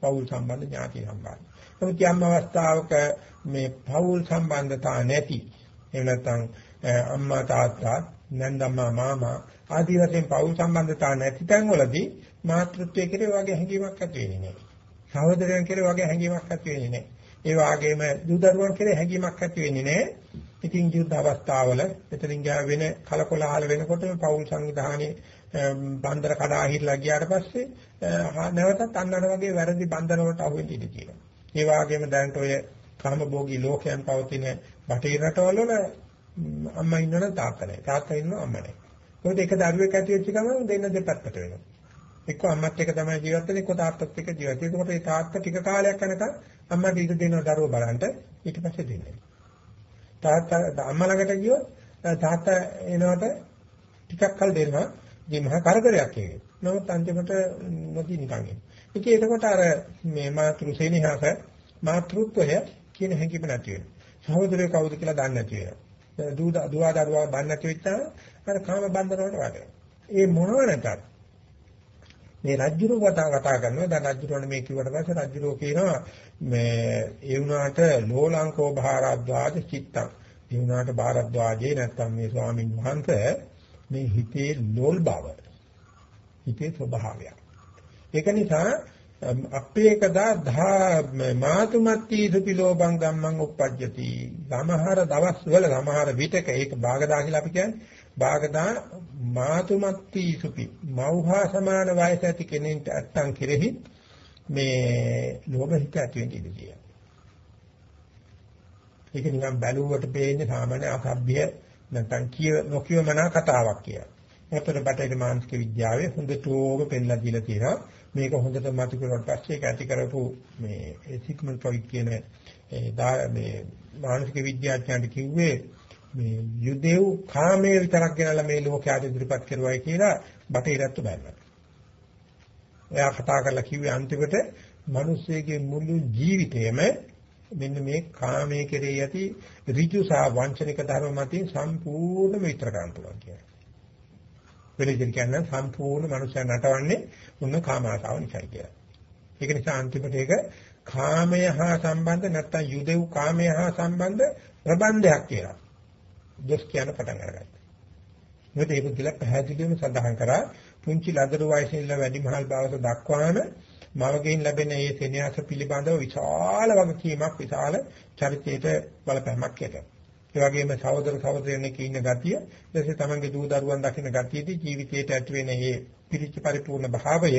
පෞල් සම්බන්ධ ඥාති සම්බන්ධ. නමුත් යම් අවස්ථාවක මේ පෞල් සම්බන්ධතා නැති එහෙම නැත්නම් අම්මා තාත්තා නන්දම්මා මාමා ආදී වශයෙන් පෞල් සම්බන්ධතා නැති තැන්වලදී මාතෘත්වයේ කෙරේ වගේ හැඟීමක් ඇති වෙන්නේ නැහැ. සහෝදරයන් කෙරේ වගේ හැඟීමක් ඇති වෙන්නේ නැහැ. ඒ වගේම දූ දරුවන් කෙරේ හැඟීමක් ඇති වෙන්නේ නැහැ. ඉතින් යුද්ධ අවස්ථාවල එතනින් ගියා වෙන කලකොලහල වෙනකොට පෞල් සංවිධානයේ බන්දර කඩා හිරලා ගියාට පස්සේ නැවතත් අන්නර වගේ වැරදි බන්දර වලට අහු වෙන්න ඉඩ තියෙනවා. ඒ වගේම දැනට ඔය කාමභෝගී ලෝකයන් පවතින බටහිර රටවල වල අම්මා ඉන්නවනම් තාත්තා නැහැ. තාත්තා ඉන්නව අම්මා නැහැ. මොකද එක දරුවෙක් ඇති වෙච්ච ගමන් දෙන්න දෙපැත්තට වෙනවා. එක්ක අම්මත් එක්ක තමයි ජීවත් වෙන්නේ, එක්ක තාත්තත් එක්ක ජීවත් වෙන්නේ. ඒකකොට ඒ තාත්තා ටික කාලයක් යනකම් අම්මට ඉඳ දෙනවා දරුවෝ බලන්න ඊට පස්සේ දෙන්නේ. තාත්තා අම්මා ළඟට ගියොත් තාත්තා එනකොට ටිකක් කල් දෙනවා. ඉතින් මහා කරදරයක් ඒක. නමුත් අන්තිමට නොදී නිකන් එන්නේ. ඉතින් එතකොට අර මේ මාතෘ සේනිහස මාතෘත්වය කියන හැඟීම නැති වෙනවා. සහෝදරයෝ කවුද කියලා දන්නේ නැති වෙනවා. දූ දුවා දරුවා බන්න නැති වෙච්චා අර කාම බන්ධන වලට වැටෙනවා. ඒ මොනව නැතත් මේ රජ්ජුරුව කතා කතා කරනවා දැන් රජ්ජුරුවනේ මේ කිව්වට පස්සේ රජ්ජුරුව කියනවා මේ ඒ වුණාට ලෝලංකෝ භාරද්වාජ චිත්තං ඒ වුණාට භාරද්වාජේ නැත්තම් මේ ස්වාමින් වහන්සේ මේ හිතේ ලෝල් බව හිතේ ස්වභාවය. ඒක නිසා අපේකදා ධා මාතුමත්ති සුපිලෝබං ගම්මං uppajjati. සමහර දවස්වල සමහර විටක ඒක භාගදා කියලා අපි කියන්නේ. භාගදා මාතුමත්ති සුපි. මෞහා සමාන වයස ඇති කෙනෙක්ට අත්තන් කෙරෙහි මේ ලෝභ හිත ඇති වෙන්නේ ඉතියි. ඒක නිකන් බැලුවට පේන්නේ සාමාන්‍ය අසභ්‍ය නැත්නම් කිය නොකියමනා කතාවක් කියලා. ඒතර බටහිර මානසික විද්‍යාවේ හොඳටම පෙන්නලා දීලා තියෙනවා. මේක හොඳට මතු කරුවාට පස්සේ ඒක ඇති කරපු මේ සිග්මන්ඩ් ෆ්‍රොයිඩ් කියන මේ මානසික විද්‍යාඥයන්ට කිව්වේ මේ යුදෙව් කාමයේ විතරක් ගෙනලා මේ ලෝකයට ඉදිරිපත් කරුවයි කියලා බටහිරත් බැලුවා. එයා කතා කරලා කිව්වේ අන්තිමට මිනිස්සෙගේ මුළු ජීවිතයම මෙන්න මේ කාමයේ කෙරෙහි ඇති ඍජු සහ වංචනික ධර්ම මතින් සම්පූර්ණයෙන්ම විතර ගන්න පුළුවන් කියලා. වෙන විදිහට කියන්නේ සම්පූර්ණ මනුස්සයන් නටවන්නේ මොන කාම ආසාව නිසායි කියලා. ඒක නිසා අන්තිමට ඒක කාමය හා සම්බන්ධ නැත්තම් යුදෙව් කාමය හා සම්බන්ධ ප්‍රබන්ධයක් කියලා. දොස් කියන පටන් අරගත්තා. මොකද ඒක කියලා පැහැදිලිවම සඳහන් කරා පුංචි ලදරු වයසේ ඉඳලා වැඩිමහල් බවට දක්වාම මවගෙන් ලැබෙන මේ සෙනෙහස පිළිබඳව විශාල වගකීමක් විශාල චරිතයට බලපෑමක් ඇත. ඒ වගේම සහෝදර සහෝදරයන්ගේ ඉන්න ගතිය, ඊටසේ තමන්ගේ දූ දරුවන් දකින්න ගතියදී ජීවිතයට ඇති වෙන මේ පිරිච්ච පරිපූර්ණ භාවය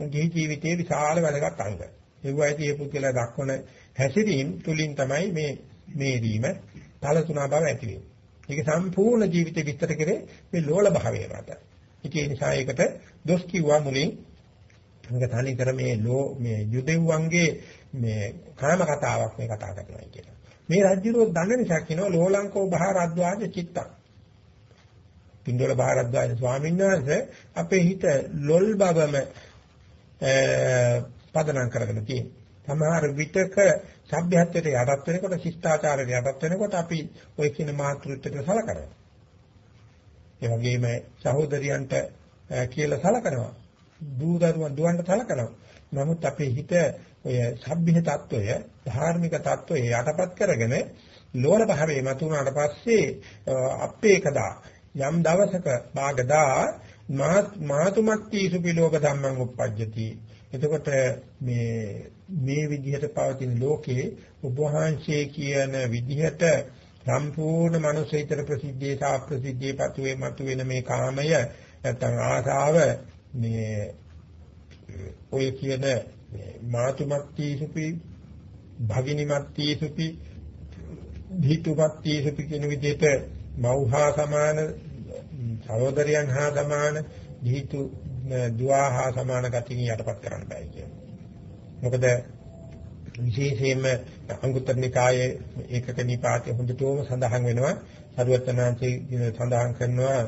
උන්ගේ ජීවිතයේ විශාල වැදගත් අංග. ඒ වයිදී මේ පුද්ගලයා දක්වන හැසිරීම තුලින් තමයි මේ මේරීම තලතුණා බව ඇති වෙන්නේ. ඒක සම්පූර්ණ ජීවිතේ විස්තර කරේ මේ ලෝල භාවය මත. ඒ නිසා ඒකට දොස් කිව්වා මුලින් මේක තනි කර මේ ලෝ මේ යුදෙව්වන්ගේ මේ කාම කතාවක් මේ කතා කරනවා කියලා. මේ රජ්‍යරෝ දන්න නිසා කියනවා ලෝලංකෝ බහාරද්වාජ චිත්තං. පින්දොල බහාරද්වාජ ස්වාමීන් වහන්සේ අපේ හිත ලොල් බවම පදනම් කරගෙන තියෙනවා. සමහර විටක සભ્યත්වයට යටත් වෙනකොට ශිෂ්ටාචාරයට යටත් වෙනකොට අපි ওই කියන මාතෘත්වයට සලකනවා. ඒ වගේම සහෝදරියන්ට කියලා සලකනවා. දූ දරුවන් දුවන්ට සලකනවා. නමුත් අපේ හිත ඔය සભ્‍ය తত্ত্বය, ධාර්මික తত্ত্বය යටපත් කරගෙන ලෝල භාවයේ මතුනාට පස්සේ අපේ කදා යම් දවසක භාගදා මාතුමත්ති සුපිලෝක ධම්මං උප්පජ්ජති. එතකොට මේ මේ විදිහට පවතින ලෝකේ ඔබ වහන්සේ කියන විදිහට සම්පූර්ණ මනුස්සයිතර ප්‍රසිද්ධියේ සා ප්‍රසිද්ධියේ පතුවේ මතුවෙන මේ කාමය නැත්නම් ආසාව මේ ඔය කියන මාතුමත්ති සුපි භගිනිමත්ති සුපි ධීතුමත්ති සුපි කියන විදිහට මෞහා සමාන සහෝදරයන් හා සමාන ධීතු දුවා හා සමාන ගතියින් යටපත් කරන්න බෑ කියන්නේ. මොකද විශේෂයෙන්ම අංගුත්තර නිකායේ ඒකක නිපාතේ හොඳටම සඳහන් වෙනවා. සරුවචනාංශයේ සඳහන් කරනවා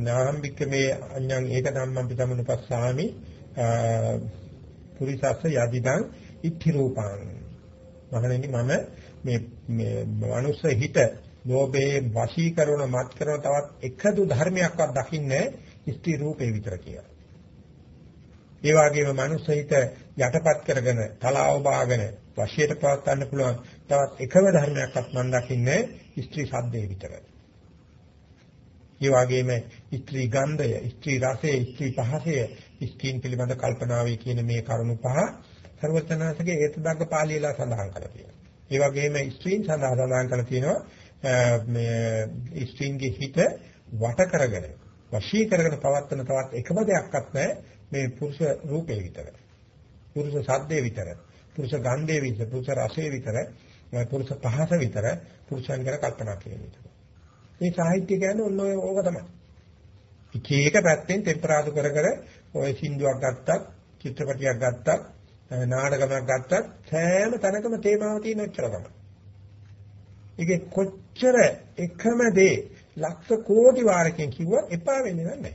නාම්බික මේ අඤ්ඤං ඒක ධම්මං පිටමනුපස්සාමි පුරිසස්ස යදිදං ඉත්ති රූපං මහණෙනි මම මේ මේ මනුස්ස හිත ලෝභයේ වශී කරන මත් කරන තවත් එකදු ධර්මයක්වත් දකින්නේ ස්ත්‍රී රූපේ විතර කියලා. ඒ වගේම මනුස්සහිත යටපත් කරගෙන තලාව බාගෙන වශයට පවත් ගන්න පුළුවන් තවත් එකම ධර්මයක්වත් මම දකින්නේ ස්ත්‍රී ශබ්දේ විතරයි. ඒ වගේම ස්ත්‍රී ගන්ධය, ස්ත්‍රී රසය, ස්ත්‍රී පහසය, ස්ත්‍රීන් පිළිබඳ කල්පනාවේ කියන මේ කරුණු පහ සර්වඥාන්සේගේ ඒතදග්ග පාළියලා සඳහන් කරලා තියෙනවා. ඒ වගේම ස්ත්‍රීන් සඳහා සඳහන් කරලා තියෙනවා මේ ස්ත්‍රීන්ගේ හිත වට කරගෙන වශී කරගෙන පවත්වන තවත් එකම දෙයක්වත් නැහැ මේ පුරුෂ රූපේ විතර. පුරුෂ සද්දේ විතර. පුරුෂ ගන්ධේ විතර. පුරුෂ රසයේ විතර. පුරුෂ පහස විතර. පුරුෂයන් ගැන කල්පනා කිරීම විතර. මේ සාහිත්‍ය කියන්නේ ඔන්න ඔය ඕක තමයි. එක එක පැත්තෙන් ටෙම්පරාදු කර කර ඔය සින්දුවක් ගත්තත්, චිත්‍රපටියක් ගත්තත්, නාටකමක් ගත්තත් සෑම තැනකම තේමාව තියෙන ඔච්චර තමයි. ඒකේ කොච්චර එකම දේ ලක්ෂ කෝටි වාරකින් කිව්වත් එපා වෙන්නේ නැහැ.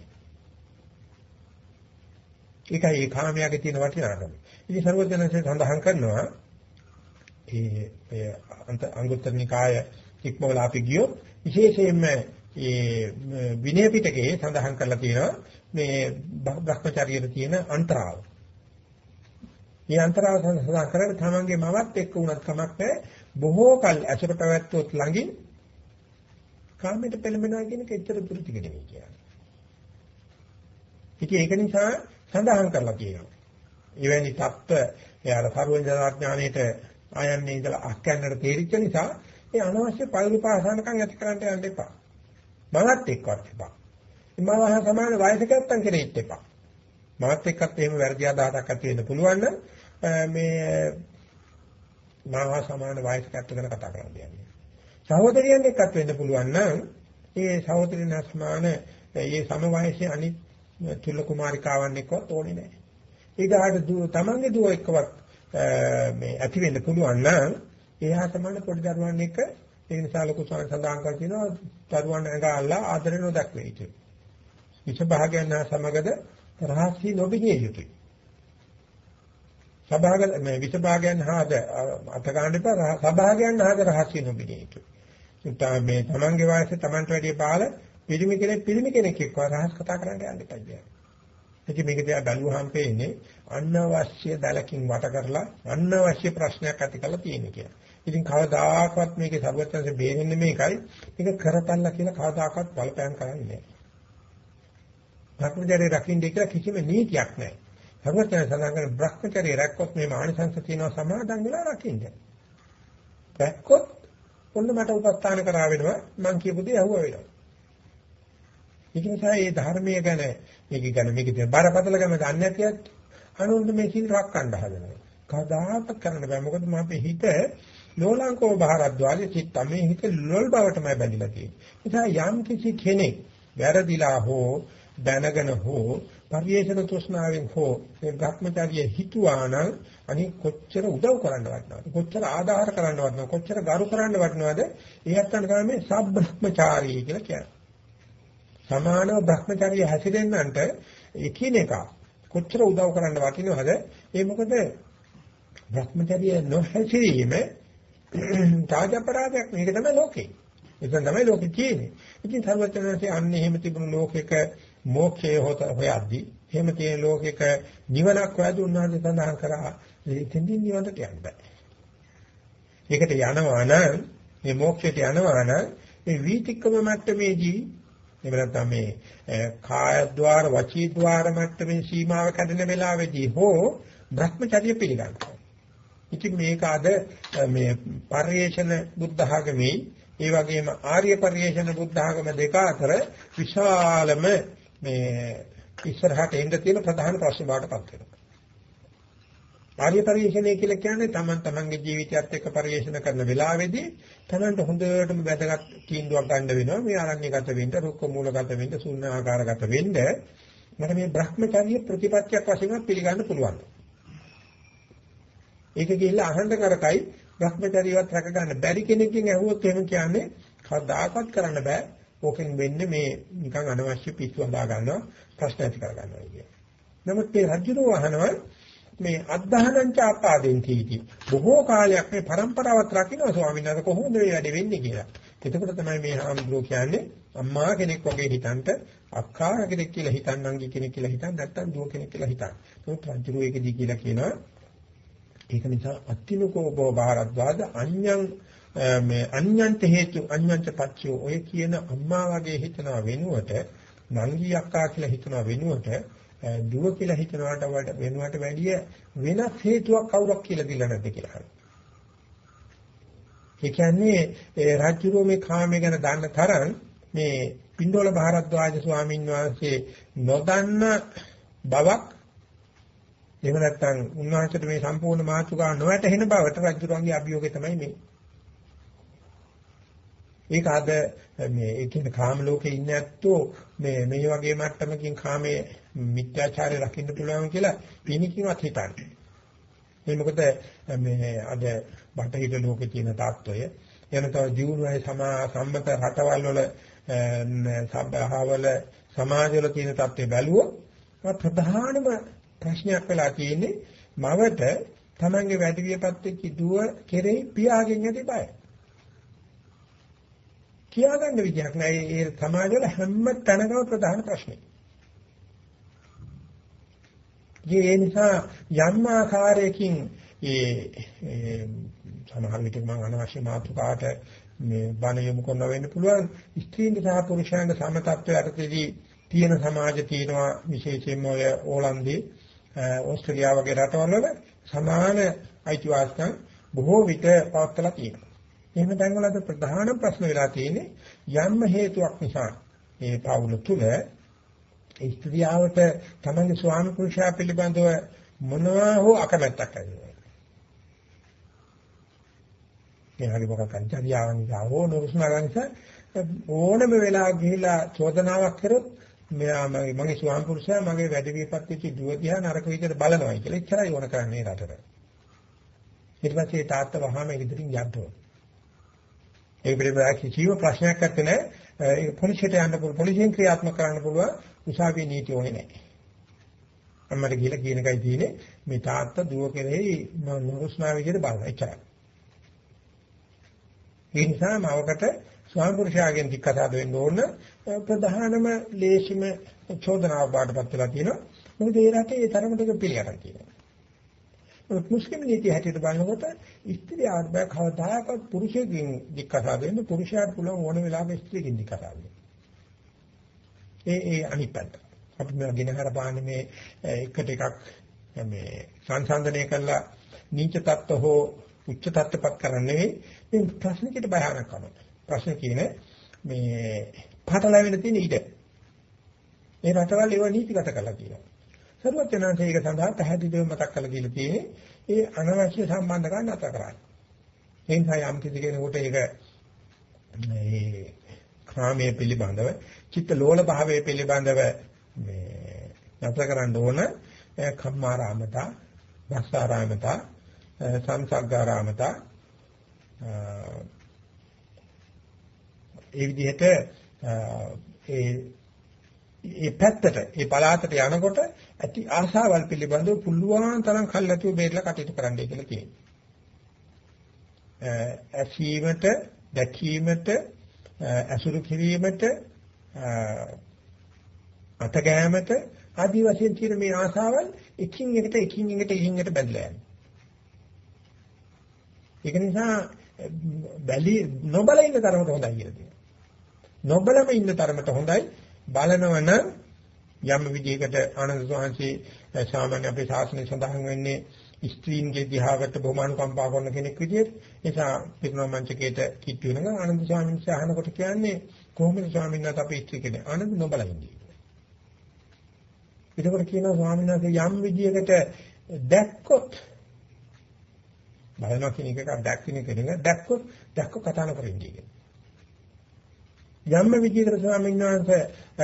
ඒකයි ඒ කාමයාගේ තියෙන වටිනාකම. ඉතින් සර්වඥාන්සේ සඳහන් කරනවා ඒ ඒ අංගුත්තර නිකාය ඉක්මවලා අපි ගියොත් විශේෂයෙන්ම මේ විනය පිටකේ සඳහන් කරලා තියෙනවා මේ භ්‍රමචාරියේ තියෙන අන්තරාව. මේ අන්තරාව සඳහන් කරන්නේ තමන්ගේ මවත් එක්ක වුණත් කමක් නැහැ බොහෝ කල් ඇසුර පැවැත්වුවොත් ළඟින් කාමයට පෙළඹෙනවා කියන එක ඇත්තට දුරුතික නෙවෙයි කියන්නේ. ඉතින් ඒක නිසා සඳහන් කරලා කියනවා. එවැනි தත්ත්ව එයාර සර්වඥාඥාණයට ආයන්නේ ඉඳලා අක්කන්නට තේරිච්ච නිසා ඒ අනවශ්‍ය පරිපාසනකම් ඇති කරන්න යන්න එපා. මමත් එක්කවත් එපා. මම සමාන වයසක නැත්තම් කෙනෙක් එපා. මමත් එක්කත් එහෙම වැරදි අදහසක් ඇති වෙන්න පුළුවන් නම් මේ මාව සමාන වයසක ගැන කතා කරන්න යන්නේ. සහෝදරියන් එක්කත් වෙන්න පුළුවන් නම් ඒ සහෝදරියන් සමාන ඒ සම වයසේ අනිත් තුල කුමාරිකාවන් එක්කවත් ඕනේ නැහැ. ඊගාට දුව තමන්ගේ දුව එක්කවත් මේ ඇති වෙන්න පුළුවන් නම් එයා සමාන පොඩි දරුවන් එක්ක ඒ නිසා ලොකු සාන සඳහන් කර තිනවා දරුවන් ඇඟ අල්ලා ආදරේ නොදක්වේ යුතුයි. විෂ භාගයන් සමගද රහසි නොබිනිය යුතුයි. සභාග මේ විෂ භාගයන් හාද අත ගන්න එපා සභාගයන් හාද රහසි නොබිනිය යුතුයි. උතා මේ තමන්ගේ වයසේ තමන්ට වැඩිය පාල පිරිමි කෙනෙක් පිරිමි කෙනෙක් එක්ක රහස් කතා කරන්න යන්න එපා කියන්නේ. ඉතින් මේක දිහා බැලුවාම පේන්නේ අනවශ්‍ය දලකින් වට කරලා අනවශ්‍ය ප්‍රශ්නයක් ඇති කරලා තියෙන කියලා. ඉතින් කවදාකවත් මේකේ සර්වඥන්සේ බේරෙන්නේ මේකයි. මේක කරතල්ලා කියලා කවදාකවත් බලපෑම් කරන්නේ නැහැ. භ්‍රමචර්යය රකින්න කියලා කිසිම නීතියක් නැහැ. භගවතුන් සඳහන් කරන භ්‍රමචර්යය රැක්කොත් මේ මානසංශ තියෙනවා සමාදන් වෙලා රකින්න. රැක්කොත් ඔන්න මට උපස්ථාන කරා වෙනවා මං කියපු දේ අහුව වෙනවා. ඒක නිසා මේ ධර්මයේ ගැන මේක ගැන මේක තියෙන බරපතල ගැන දන්නේ නැතිවත් අනුන්ට මේ සිල් රැකගන්න හදනවා. කවදාහත් කරන්න බෑ මොකද මම හිත ලෝලංකෝ බහරද්වාරයේ චිත්ත මේ හිත ලොල් බවටමයි බැඳිලා තියෙන්නේ. නිසා යම් කිසි කෙනෙක් වැරදිලා හෝ දැනගෙන හෝ පරිේශන තෘෂ්ණාවෙන් හෝ මේ භ්‍රමචර්ය හිතුවා නම් අනික කොච්චර උදව් කරන්න වටනවද කොච්චර ආධාර කරන්න වටනවද කොච්චර ගරු කරන්න වටනවද ඒත් අන්න තමයි සබ්‍රහ්මචාරී කියලා කියන්නේ. සමානව භ්‍රමචර්ය හැසිරෙන්නන්ට එකිනෙක කොච්චර උදව් කරන්න වටිනවද ඒ මොකද භ්‍රමචර්ය නොහැසිරීම තාජපරාදයක් මේක තමයි ලෝකේ. ඒක තමයි ලෝකේ තියෙන්නේ. ඉතින් සර්වඥාන්සේ අන්න එහෙම තිබුණු ලෝකයක මෝක්ෂය හොයද්දී එහෙම තියෙන ලෝකයක නිවනක් හොයද්දී උන්වහන්සේ සඳහන් කරා ඉතින්දී නිවනට යන්න බෑ. ඒකට යනවා නම් මේ මෝක්ෂයට යනවා නම් මේ වීතික්කම මට්ටමේදී එහෙම නැත්නම් මේ කායද්්වාර වචීද්්වාර මට්ටමේ සීමාව කැඩෙන වෙලාවේදී හෝ භ්‍රමචර්ය පිළිගන්නවා. ඉතින් මේක අද මේ පරිේශන බුද්ධ ආගමේ ඒ වගේම ආර්ය පරිේශන බුද්ධ ආගම දෙක අතර විශාලම මේ ඉස්සරහට එන්න තියෙන ප්‍රධාන ප්‍රශ්න බාටපත් වෙනවා. ආර්ය පරිේශනය කියලා කියන්නේ තමන් තමන්ගේ ජීවිතයත් එක්ක පරිේශන කරන වෙලාවේදී තමන්ට හොඳටම වැදගත් තීන්දුවක් ගන්න වෙනවා. මේ ආරණ්‍යගත වෙන්න, රුක්ක මූලගත වෙන්න, ශුන්‍යාකාරගත වෙන්න මට මේ Brahmacharya ප්‍රතිපත්තියක් වශයෙන් පිළිගන්න පුළුවන්. ඒක ගිහිල්ලා අහන්න කරකයි Brahmacharyaවත් රැක ගන්න බැරි කෙනෙක්ගෙන් ඇහුවොත් එහෙම කියන්නේ කවදාකවත් කරන්න බෑ. ඕකෙන් වෙන්නේ මේ නිකන් අනවශ්‍ය පිස්සු හදා ගන්නවා ප්‍රශ්න ඇති කර ගන්නවා කියන්නේ. නමුත් මේ රජුරෝ අහනවා මේ අද්ධානංච ආපාදෙන් කීටි බොහෝ කාලයක් මේ પરම්පරාවත් රකින්න ස්වාමීන් වහන්සේ කොහොමද මේ වැඩ වෙන්නේ කියලා. එතකොට තමයි මේ හාමුදුරුවෝ කියන්නේ අම්මා කෙනෙක් වගේ හිතන්ට අක්කා කෙනෙක් කියලා හිතන් නංගි කෙනෙක් කියලා හිතන් නැත්තම් දුව කෙනෙක් කියලා හිතන්. ඒත් රජුරෝ ඒකදී කියලා කියනවා ඒක නිසා අත්තිනකෝ බෝ බාරද්වාද අඤ්ඤං මේ අඤ්ඤන්ත හේතු අඤ්ඤන්ත පච්චෝ ඔය කියන අම්මා වගේ හිතනවා වෙනුවට නංගි අක්කා කියලා හිතනවා වෙනුවට දුව කියලා හිතනවට වෙනුවට වැඩිය වෙනස් හේතුවක් කවුරක් කියලා දිලා නැද්ද කියලා අහනවා. ඒ කියන්නේ ඒ රාජ්‍යරෝ මේ කාමයේ ගැන දන්න තරම් මේ පින්ඩෝල භාරද්වාජ ස්වාමීන් වහන්සේ නොදන්න බවක් එහෙම නැත්නම් උන්වහන්සේට මේ සම්පූර්ණ මාතෘකාව නොවැටහෙන බවට රජුරන්ගේ අභියෝගය තමයි මේ. ඒක අද මේ ඒ කියන්නේ කාම ලෝකේ ඉන්නේ ඇත්තෝ මේ මේ වගේ මට්ටමකින් කාමයේ මිත්‍යාචාරය රකින්න පුළුවන් කියලා පිනිකින්වත් හිතන්නේ. මේ මොකද මේ අද බටහිර ලෝකේ තියෙන තාත්වය එනතව ජීවුනයි සමා සම්මත රටවල් වල සබ්බහවල සමාජවල තියෙන තත්ත්වය බැලුවොත් ප්‍රධානම ප්‍රශ්නයක් වෙලා තියෙන්නේ මවට තමන්ගේ වැඩි වියපත් වෙච්ච දුව කෙරෙහි පියාගෙන් ඇති බය. කියාගන්න විදියක් නෑ ඒ සමාජවල හැම තැනකම ප්‍රධාන ප්‍රශ්නේ. ඒ නිසා යම් ආකාරයකින් ඒ සමහර විට මම අනවශ්‍ය මාතෘකාට මේ බණ යොමු කරන වෙන්න පුළුවන් ස්ත්‍රීන් සහ පුරුෂයන්ගේ සම තත්ත්වයට යටතේදී තියෙන සමාජ තියෙනවා විශේෂයෙන්ම ඔය ඕලන්දේ ඕස්ට්‍රේලියාව වගේ රටවල් වල සමාන අයිතිවාසිකම් බොහෝ විට පවත්ලා තියෙනවා. එහෙම තැන්වල අද ප්‍රධාන ප්‍රශ්න වෙලා තියෙන්නේ යම් හේතුවක් නිසා මේ පවුල තුල ස්ත්‍රියවට තමන්ගේ ස්වාමි පුරුෂයා පිළිබඳව මොනවා හෝ අකමැත්තක් ඇති වෙනවා. ඒ හරි මොකක් කන්චරියාවන් නිසා හෝ නුරුස්නාවන් නිසා ඕනම වෙලාවක ගිහිලා චෝදනාවක් කරොත් මෙයා මගේ මගේ ස්වාමි පුරුෂයා මගේ වැඩ විපත් වෙච්ච දුව දිහා නරක විදිහට බලනවා කියලා එච්චරයි ඕන කරන්නේ රටට. ඊට පස්සේ තාත්තා වහාම ඉදිරින් යද්දෝ. ඒ පිළිබඳව කිසිම ප්‍රශ්නයක් නැත්නම් ඒක පොලිසියට යන්න පුළුවන් පොලිසියෙන් ක්‍රියාත්මක කරන්න පුළුවන් උසාවියේ නීති ඕනේ නැහැ. අම්මට කියලා කියන එකයි තියෙන්නේ මේ තාත්තා දුව කෙරෙහි නුරුස්නා විදිහට බලනවා එච්චරයි. ඒ නිසා මවකට ස්වාමි පුරුෂයාගෙන් දික්කසාද වෙන්න ඕන ප්‍රධානම ලේසිම චෝදනාව බාටපත් වෙලා තියෙනවා. මොකද ඒ රටේ ඒ තරමට පිළිගන්න කියනවා. මුස්ලිම් නීතිය හැටියට බලනකොට ස්ත්‍රී ආත්මය කවදාකවත් පුරුෂයෙක්ගෙන් දික්කසාද වෙන්න පුරුෂයාට පුළුවන් ඕන වෙලාවක ස්ත්‍රියකින් දික්කසාද වෙන්න. ඒ ඒ අනිත් පැත්ත. අපි මේ ගෙනහර පාන්නේ මේ එකට එකක් මේ සංසන්දනය කරලා නීච තත්ත්ව හෝ උච්ච තත්ත්වපත් කරන්නේ නෙවෙයි මේ ප්‍රශ්නෙකට භයානකම. ප්‍රශ්න කියන්නේ මේ පාටලැවෙන තියෙන ඉඩ. මේ රටවල් ඒවා නීතිගත කරලා කියනවා. සර්වඥාන්සේ ඒක සඳහා පැහැදිලිව මතක් කරලා දීලා තියෙන්නේ ඒ අනවශ්‍ය සම්බන්ධකම් නැතර කරන්නේ. ඒ නිසා යම් කිසි කෙනෙකුට ඒක මේ කාමයේ පිළිබඳව චිත්ත ලෝල භාවයේ පිළිබඳව මේ නැතර කරන්න ඕන කම්මාරාමතා, වස්සාරාමතා, සංසග්ගාරාමතා ඒ විදිහට ඒ ඒ පැත්තට ඒ පළාතට යනකොට ඇති ආශාවල් පිළිබඳව පුළුවන් තරම් කල්ලාතුව බේරලා කටයුතු කරන්නයි කියලා කියනවා. ඇසීමට, දැකීමට, අසුරු කිරීමට, අත ගෑමට ආදී වශයෙන් තියෙන මේ ආශාවල් එකින් එකට එකින් එකට එකින් එකට බැඳලා යනවා. ඒක නිසා බැලි නොබල ඉන්න තරමට හොඳයි කියලා කියනවා. නොබලම ඉන්න තරමට හොඳයි බලනවන යම් විදිහකට ආනන්ද සෝහන්සේ සාමාන්‍ය අපේ ශාසනය සඳහන් වෙන්නේ ස්ත්‍රීන්ගේ දිහාකට බොහොම අනුකම්පා කරන කෙනෙක් විදිහට. ඒ නිසා පිරුණම් මංචකේට කිට්ටු වෙනවා ආනන්ද ස්වාමීන් වහන්සේ අහනකොට කියන්නේ කොහොමද ස්වාමීන් වහන්සේ අපේ ස්ත්‍රී කෙනෙක් ආනන්ද නොබල ඉන්නේ. එතකොට කියනවා ස්වාමීන් වහන්සේ යම් විදිහකට දැක්කොත් බලනවා කියන එකක් දැක්කින කෙනෙක් දැක්කොත් දැක්ක කතා නොකරින්නේ කියන. යම්ම විදිහකට ස්වාමීන් වහන්සේ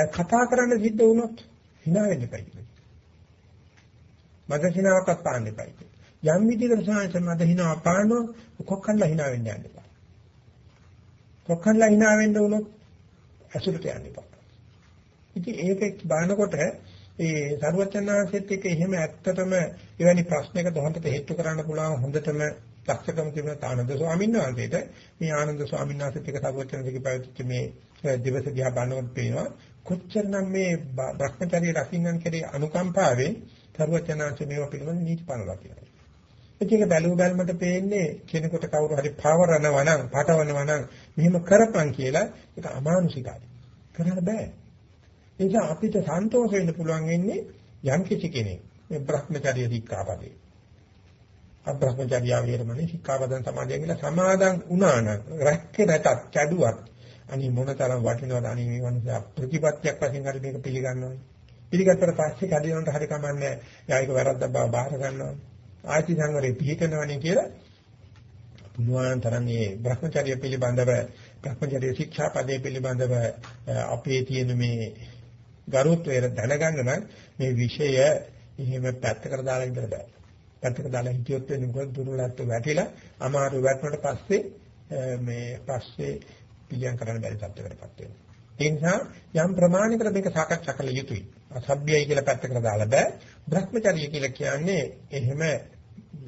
කතා කරන්න සිද්ධ වුණොත් hina වෙන්න එපා කියලා. මද hinaවක්වත් පාන්න එපා කියලා. යම් විදිහකට ස්වාමීන් වහන්සේ මද hinaව පානෝ කොක්කන්ලා hina වෙන්න යන්න එපා. කොක්කන්ලා hina වෙන්න උනොත් ඇසුරට යන්න එපා. ඉතින් ඒක බලනකොට ඒ සරුවචනාංශෙත් එක්ක එහෙම ඇත්තටම එවැනි ප්‍රශ්නයකට හොඳට හේතු කරන්න පුළුවන් හොඳටම දක්ෂකම තිබෙන ආනන්ද ස්වාමීන් වහන්සේට මේ ආනන්ද ස්වාමීන් වහන්සේත් එක්ක සරුවචනාංශික පැවතිච්ච මේ දිවස දිහා බලනකොට පේනවා කොච්චරනම් මේ භ්‍රමචර්ය රකින්නන් කෙරේ අනුකම්පාවෙන් සරුවචනාංශ මේවා පිළිබඳ නීති පනවලා කියනවා. ඒක බැලුව බැලමට පේන්නේ කෙනෙකුට කවුරු හරි පවරනවා නම් පටවනවා නම් මෙහෙම කරපන් කියලා ඒක අමානුෂිකයි. කරන්න බෑ. ඒ නිසා අපිට සන්තෝෂ වෙන්න පුළුවන් වෙන්නේ යම් කිසි කෙනෙක් මේ Brahmacharya සික්ඛාපදේ. අබ්‍රහ්මචර්යා වේරමණී සික්ඛාපදං සමාදන් කියලා සමාදන් වුණා නම් රැක්කේ නැතත් කැඩුවත් අනේ මොනතරම් වටිනවද අනේ මේ මනුස්සයා ප්‍රතිපත්තියක් වශයෙන් හරි මේක පිළිගන්නවා. පිළිගත්තට පස්සේ කැඩෙනවට හරි කමන්නේ. එයා ඒක වැරද්දක් බව බාර ගන්නවා. ආයති සංවරේ පිළිකනවනේ කියලා පුළුවන් තරම් මේ Brahmacharya පිළිබඳව Brahmacharya ශික්ෂාපදේ පිළිබඳව අපේ තියෙන මේ ගරුත්වය දැනගන්න නම් මේ විෂය එහෙම පැත්තකට දාලා ඉඳලා බෑ. පැත්තකට දාලා හිටියොත් වෙන්නේ මොකද දුර්වලත්ව වැටිලා අමාරු වැටුණට පස්සේ මේ පස්සේ පිළියම් කරන්න බැරි තත්ත්වයකටපත් වෙනවා. ඒ නිසා යම් ප්‍රමාණයකට මේක සාකච්ඡා කළ යුතුයි. අසභ්‍යයි කියලා පැත්තකට දාලා බෑ. Brahmacharya කියලා කියන්නේ එහෙම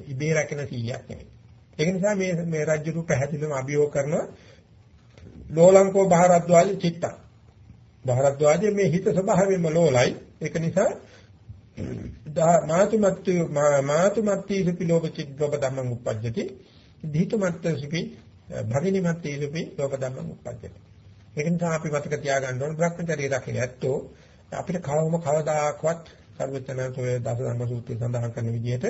ඉබේ රැකෙන සීයක් නෙවෙයි. ඒක නිසා මේ මේ රාජ්‍යරු පැහැදිලිවම අභියෝග කරනවා ලෝලංකෝ බහරද්වාජ චිත්තං භාරද්වාජයේ මේ හිත ස්වභාවයෙන්ම ලෝලයි. ඒක නිසා මාතුමත්ති මාතුමත්ති සුපි ලෝභචිත් ලෝභ ධම්මං උප්පජ්ජති. දීතුමත්ති සුපි භගිනිමත්ති සුපි ලෝභ ධම්මං උප්පජ්ජති. ඒක නිසා අපි මතක තියාගන්න ඕන භ්‍රමචර්යය දකින්න ඇත්තෝ අපිට කවම කවදාකවත් සර්වචනසෝය දස ධම්ම සූත්‍රය සඳහන් කරන විදිහට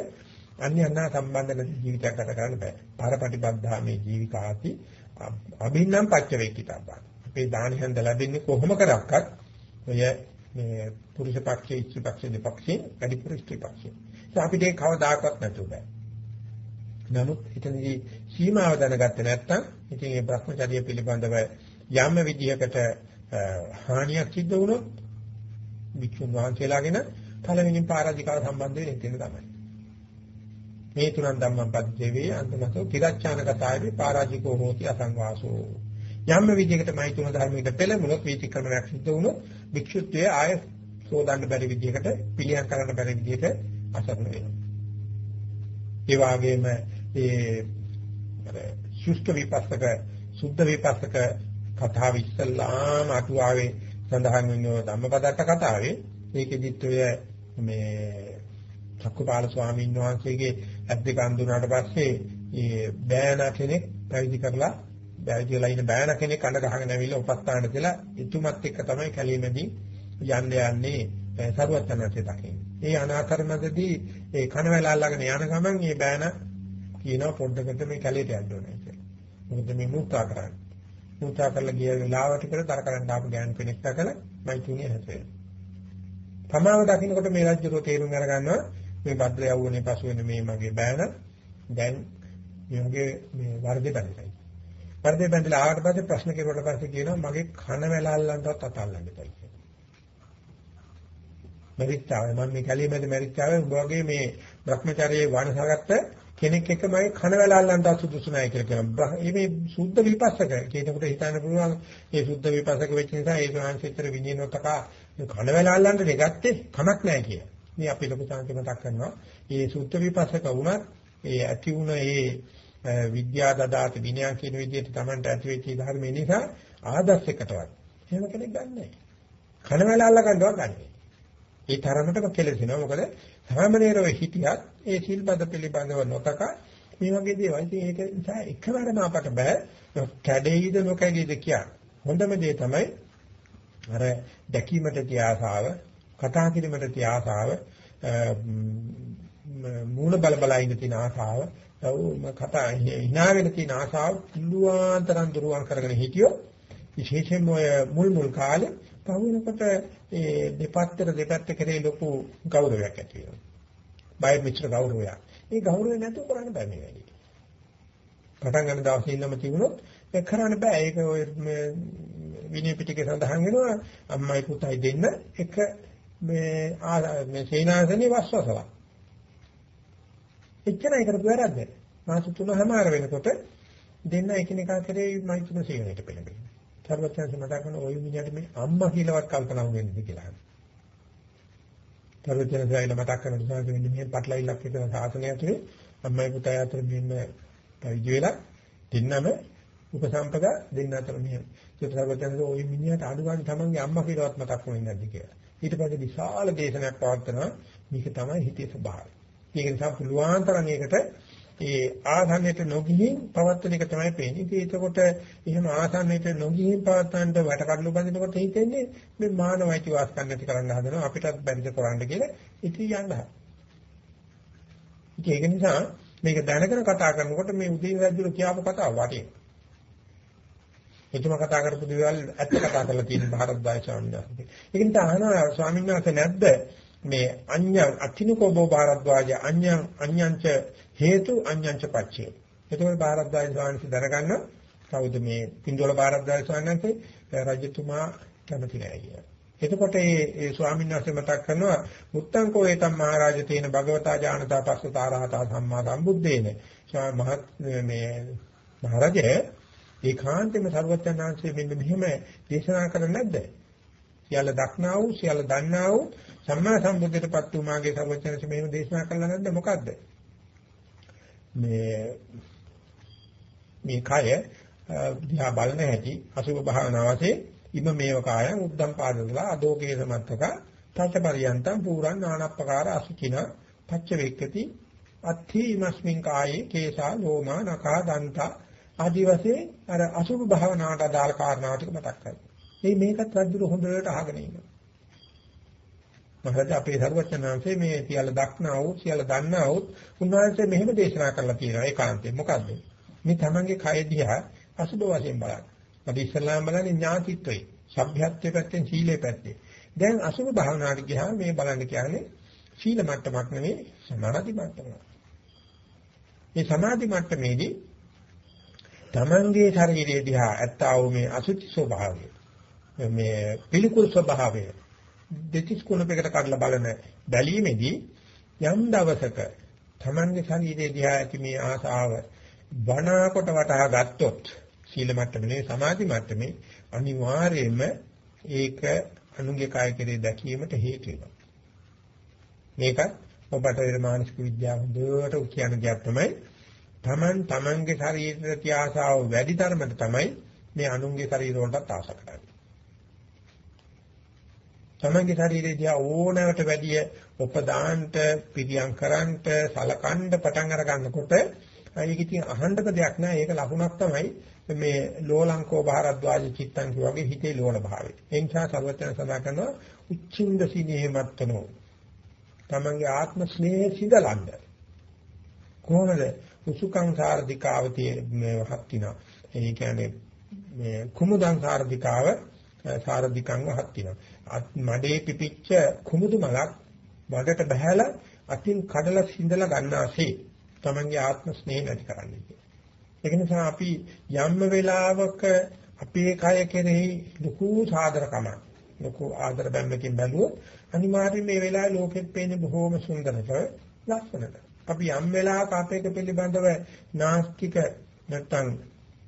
අන්‍යයන්ා සම්බන්ධ නැති ජීවිතයක් ගත කරන්න බෑ. පාරපටිබද්ධා මේ ජීවිකාති අභින්නම් පච්චවේකිතබ්බා. අපේ දාන හන්ද ලැබෙන්නේ කොහොම කරක්වත් ඔය මේ පුරුෂ පක්ෂයේ ස්ත්‍රී පක්ෂයේ දෙපක්ෂයේ වැඩිපුර ස්ත්‍රී පක්ෂයේ. ඒ අපිට ඒක කවදාකවත් නැතුව බෑ. නමුත් එතනදී සීමාව දැනගත්තේ නැත්නම් ඉතින් මේ Brahmacharya පිළිබඳව යම් විදියකට හානියක් සිද්ධ වුණොත් වික්ෂුන් වහන්සේලාගෙන පළවෙනි පරාජිකාව සම්බන්ධ වෙන්නේ එතන තමයි. මේ තුනන් ධම්මං පදිතේවේ අන්තමතෝ තිරච්ඡානකතාවේ පරාජිකෝ හෝති අසංවාසෝ යම් විදිහකට මෛතුන ධර්මයකට පෙළඹුණොත් වීතික්‍රමණයක් සිද්ධ වුණොත් භික්ෂුත්වයේ ආය සෝදන්න බැරි විදිහකට පිළියම් කරන්න බැරි විදිහට අසරණ වෙනවා. ඒ වගේම ඒ අර සුෂ්ඨ විපස්සක සුද්ධ විපස්සක කතාව ඉස්සල්ලාම අටුවාවේ සඳහන් වෙන ධම්මපදට්ට කතාවේ ඒකෙදිත් ඔය මේ චක්කපාල ස්වාමීන් වහන්සේගේ ඇස් දෙක අඳුනාට පස්සේ ඒ බෑනා කෙනෙක් පැවිදි කරලා බැවිදිලා ඉන්න බෑන කෙනෙක් අඬ ගහගෙන ඇවිල්ලා උපස්ථාන දෙලා එතුමත් එක්ක තමයි කැලීමේදී යන්න යන්නේ සරුවචනන්සේ දකින්නේ. ඒ අනාකරණයේදී ඒ කනවැල අල්ලගෙන යන ගමන් මේ බෑන කියනවා පොඩ්ඩකට මේ කැලේට යන්න ඕනේ කියලා. මොකද මේ මුත්‍රා කරන්නේ. මුත්‍රා කරලා ගිය වෙලාවට කියලා තර කරන්න ආපු ගෑනු කෙනෙක් දැකලා මයිතුණිය හැසෙනවා. තමාව දකින්නකොට මේ රාජ්‍යරෝ තේරුම් අරගන්නවා මේ භද්‍ර යවුනේ පසු වෙන මේ මගේ බෑන දැන් මගේ මේ වර්ධේ බැඳලා. වර්ධේ බැඳලා ආවට පස්සේ ප්‍රශ්න කෙරුවට පස්සේ කියනවා මගේ කන වැල අල්ලන්නවත් අතල්ලන්න බෑ. මරිච්චාවේ මම මේ කැලේ මැද මරිච්චාවේ උඹ වගේ මේ Brahmacharya වණසගත්ත කෙනෙක් එක්ක මම කන වැල අල්ලන්නත් සුදුසු නැහැ කියලා කියනවා. මේ සුද්ධ විපස්සක කියනකොට හිතන්න පුළුවන් මේ සුද්ධ විපස්සක වෙච්ච නිසා ඒ ශාන්සිතර විඤ්ඤාණෝතක කන වැල අල්ලන්න දෙගත්තේ කමක් නැහැ කියලා. මේ අපි ලොකු සංකේත මතක් කරනවා. මේ සුද්ධ විපස්සක වුණත් ඒ ඇති වුණ ඒ විද්‍යා දදාත විනය කියන විදිහට Tamanට ඇති වෙච්ච ධර්ම නිසා ආදර්ශයකටවත් එහෙම කෙනෙක් ගන්නෑ. කන වැල අල්ල ගන්නවත් ගන්නෑ. ඒ තරමටම කෙලෙසිනවා. මොකද සාමනීරව හිටියත් ඒ සිල්පද පිළිබඳව නොතක මේ වගේ දේවල් ඉතින් ඒක නිසා එකවරම අපට බෑ කැඩෙයිද නොකැඩෙයිද කියන. හොඳම දේ තමයි අර දැකීමට තිය ආසාව, කතා කිරීමට තිය ආසාව, මූල බල බල ඉන්න තියෙන ආසාව, කතා hina වෙන තියෙන ආසාව පුළුවන්තරම් දුරුවන් කරගෙන හිටියොත් විශේෂයෙන්ම මුල් මුල් කාලේ පහු වෙනකොට ඒ දෙපැත්තට දෙපැත්ත කරේ ලොකු ගෞරවයක් ඇති වෙනවා. බය මිත්‍ර ගෞරවයක්. ඒ ගෞරවය නැතුව කරන්න බෑ මේ වැඩේ. පටන් ගන්න දවසේ ඉන්නම තිබුණොත් ඒක කරන්න බෑ. ඒක ඔය විනය පිටකේ සඳහන් වෙනවා අම්මයි පුතයි දෙන්න එක මේ මේ සේනාසනේ වස්වසලා. එච්චරයි කරපු වැරද්ද. මාස තුනමාර වෙනකොට දෙන්න එකිනෙකා කරේ මෛත්‍රී සේවනයට පෙළඹෙනවා. සර්වඥයන්ස මතක් කරන ওই මිනිහට මේ අම්මා කියලාවත් කල්පනා වෙන්නේ කියලා. සර්වඥයන්සයිල මතක් කරන නිසා වෙන්නේ මේ පටලවිල්ලක් විතර සාසනය ඇතුලේ අම්මයි පුතයි අතර මෙන්න පරිදි වෙලා දෙන්නම උපසම්පදා දෙන්න අතර මෙහෙම. ඒක සර්වඥයන්ස ওই මිනිහට අඩුගානේ තමන්ගේ අම්මා කියලාවත් මතක් වෙන්නේ නැද්ද කියලා. ඊට පස්සේ විශාල දේශනයක් පවත්වනවා මේක තමයි හිතේ ස්වභාවය. ඒක නිසා පුළුවන් තරම් ඒකට ඒ ආසන්නයට නොගිහින් පවත්වන එක තමයි පේන්නේ. ඉතින් ඒකකොට එහෙම ආසන්නයට නොගිහින් පවත්වන්නට වැටකඩලු බඳිනකොට හිතෙන්නේ මේ මානවයිති වාස්කම් නැති කරන්න හදනවා අපිටත් බැරිද කරන්න කියලා ඉතින් යන්න. ඒක නිසා මේක දැනගෙන කතා කරනකොට මේ උදේ රජුල කියාපු කතාව වටිනවා. එතුමා කතා කරපු දේවල් ඇත්ත කතා කරලා තියෙන භාරද්වාජ ස්වාමීන් වහන්සේ. ඒක නිසා අහනවා ස්වාමීන් වහන්සේ නැද්ද මේ අඤ්ඤං අත්තිනකෝබෝ භාරද්වාජ අඤ්ඤං අඤ්ඤංච හේතු අඤ්ඤංච පච්චේ. එතකොට භාරද්වාජ ස්වාමීන් දරගන්න කවුද මේ පින්දොල භාරද්වාජ ස්වාමීන් රජතුමා කැමති නැහැ කියලා. එතකොට මේ ස්වාමීන් වහන්සේ මතක් කරනවා මුත්තං කෝ ඒතම් මහරජ තේන භගවතා ඥානතා පස්සතාරහතා සම්මා සම්බුද්දේන. මහත් මේ මහරජේ ඒකාන්තෙම සර්වඥාන්සේ මෙන්න මෙහෙම දේශනා කරන්නේ නැද්ද? සියල්ල දක්නා වූ සියල්ල දන්නා වූ සම්මා සම්බුද්ධත්වපත් වූ මාගේ සර්වඥාන්සේ මෙහෙම දේශනා කළා නැද්ද මොකද්ද? මේ මේ කය දිහා බලන හැටි අසුභ භාවනාවසේ ඉම මේව කායං උද්දම් පාදදලා අදෝකේ සමත්තක තත්පරියන්තම් පුරං නානප්පකාර අසුචින පච්ච වේක්කති අත්ථි ඉමස්මින් කායේ කේසා ලෝමා නඛා දන්තා ආදි වශයෙන් අර අසුභ භාවනාවට අදාළ කාරණා ටික මතක් කරගන්න. මේ මේකත් රජුර හොඳට අහගෙන ඉන්නවා. මොකද අපේ සරුවචනාංශයේ මේ සියල්ල දක්නා වූ සියල්ල දන්නා වූ උන්වහන්සේ මෙහෙම දේශනා කරලා තියෙනවා ඒකාන්තයෙන්. මොකද්ද? මේ තමන්ගේ කය දිහා අසුභ වශයෙන් බලන්න. අපි ඉස්සල්ලාම බලන්නේ ඥාතිත්වයේ, සભ્યත්වයේ පැත්තෙන් සීලේ පැත්තේ. දැන් අසුභ භාවනාවට ගියාම මේ බලන්න කියන්නේ සීල මට්ටමක් නෙවෙයි සමාධි මට්ටමක්. මේ සමාධි මට්ටමේදී තමන්ගේ ශරීරයේ දිහා ඇත්තා වූ මේ අසුචි ස්වභාවය මේ පිළිකුල් ස්වභාවය දෙතිස් කුණපයකට කඩලා බලන බැලීමේදී යම් දවසක තමන්ගේ ශරීරයේ දිහා ඇති මේ ආසාව වනාකොට වටහා ගත්තොත් සීල මට්ටමේ සමාධි මට්ටමේ අනිවාර්යයෙන්ම ඒක අනුගේ කාය කෙරේ දැකීමට හේතු වෙනවා. මේක ඔබට මානසික විද්‍යාව හොඳට කියන දෙයක් තමයි තමන් තමන්ගේ ශරීරයට ආසාව වැඩි තරමට තමයි මේ අනුන්ගේ ශරීර වලටත් ආස කරන්නේ. තමන්ගේ ශරීරය දිහා ඕනෑමට වැඩිය උපදාන්ට පිළියම් කරන්ට සලකන්න පටන් අර ගන්නකොට ඒක ඉතින් අහන්නක දෙයක් නෑ. ඒක ලකුණක් තමයි මේ ලෝලංකෝ භාරද්වාජ චිත්තං වගේ හිතේ ලෝල භාවය. ඒ නිසා සර්වඥ සදා කරනවා උච්චින්ද සිනේමත්තනෝ. තමන්ගේ ආත්ම ස්නේහය සිඳලන්න. කොහොමද උසුකං සාර්ධිකාවතිය මේ හත්තිනා. ඒ කියන්නේ මේ කුමුදං සාර්ධිකාව සාර්ධිකං හත්තිනා. මඩේ පිපිච්ච කුමුදු මලක් වඩට බහැලා අතින් කඩලා සිඳලා ගන්නාසේ තමන්ගේ ආත්ම ස්නේහ නැති කරන්නේ. ඒක නිසා අපි යම්ම වෙලාවක අපේ කය කෙරෙහි ලොකු සාදරකමක් ලොකු ආදර බැම්මකින් බැලුවොත් අනිවාර්යයෙන් මේ වෙලාවේ ලෝකෙත් පේන්නේ බොහොම සුන්දරව ලස්සනට. අපි යම් වෙලාවක අපේක පිළිබඳව නාස්තික නැත්තම්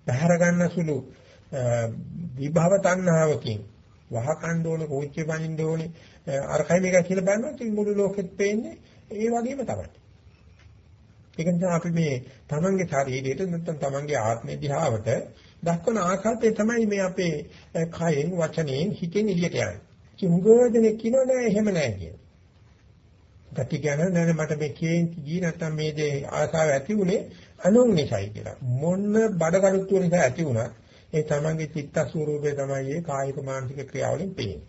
බහැර ගන්න සුළු විභව තණ්හාවකින් වහ කණ්ඩ ඕනේ කෝච්චිය පනින්න ඕනේ අරකයි මේක කියලා බලනොත් මුළු ලෝකෙත් පේන්නේ ඒ වගේම තමයි. ඒක නිසා අපි මේ තමන්ගේ ශරීරයට නැත්නම් තමන්ගේ ආත්මය දිහාවට දක්වන ආකාරය තමයි මේ අපේ කයෙන් වචනයෙන් හිතෙන් එළියට යන්නේ. චුංගෝදෙනෙක් කියනවා නෑ එහෙම නෑ කියන. ගැටි කියන්නේ නෑ මට මේ කේන්ති ගියේ නැත්නම් මේ දේ ආසාව ඇති උනේ අනුන් නිසායි කියලා. මොන්න බඩගඩුත්ව නිසා ඇති වුණා. ඒ තමන්ගේ චිත්ත ස්වરૂපේ තමයි ඒ කායික මානසික ක්‍රියාවලින් පේන්නේ.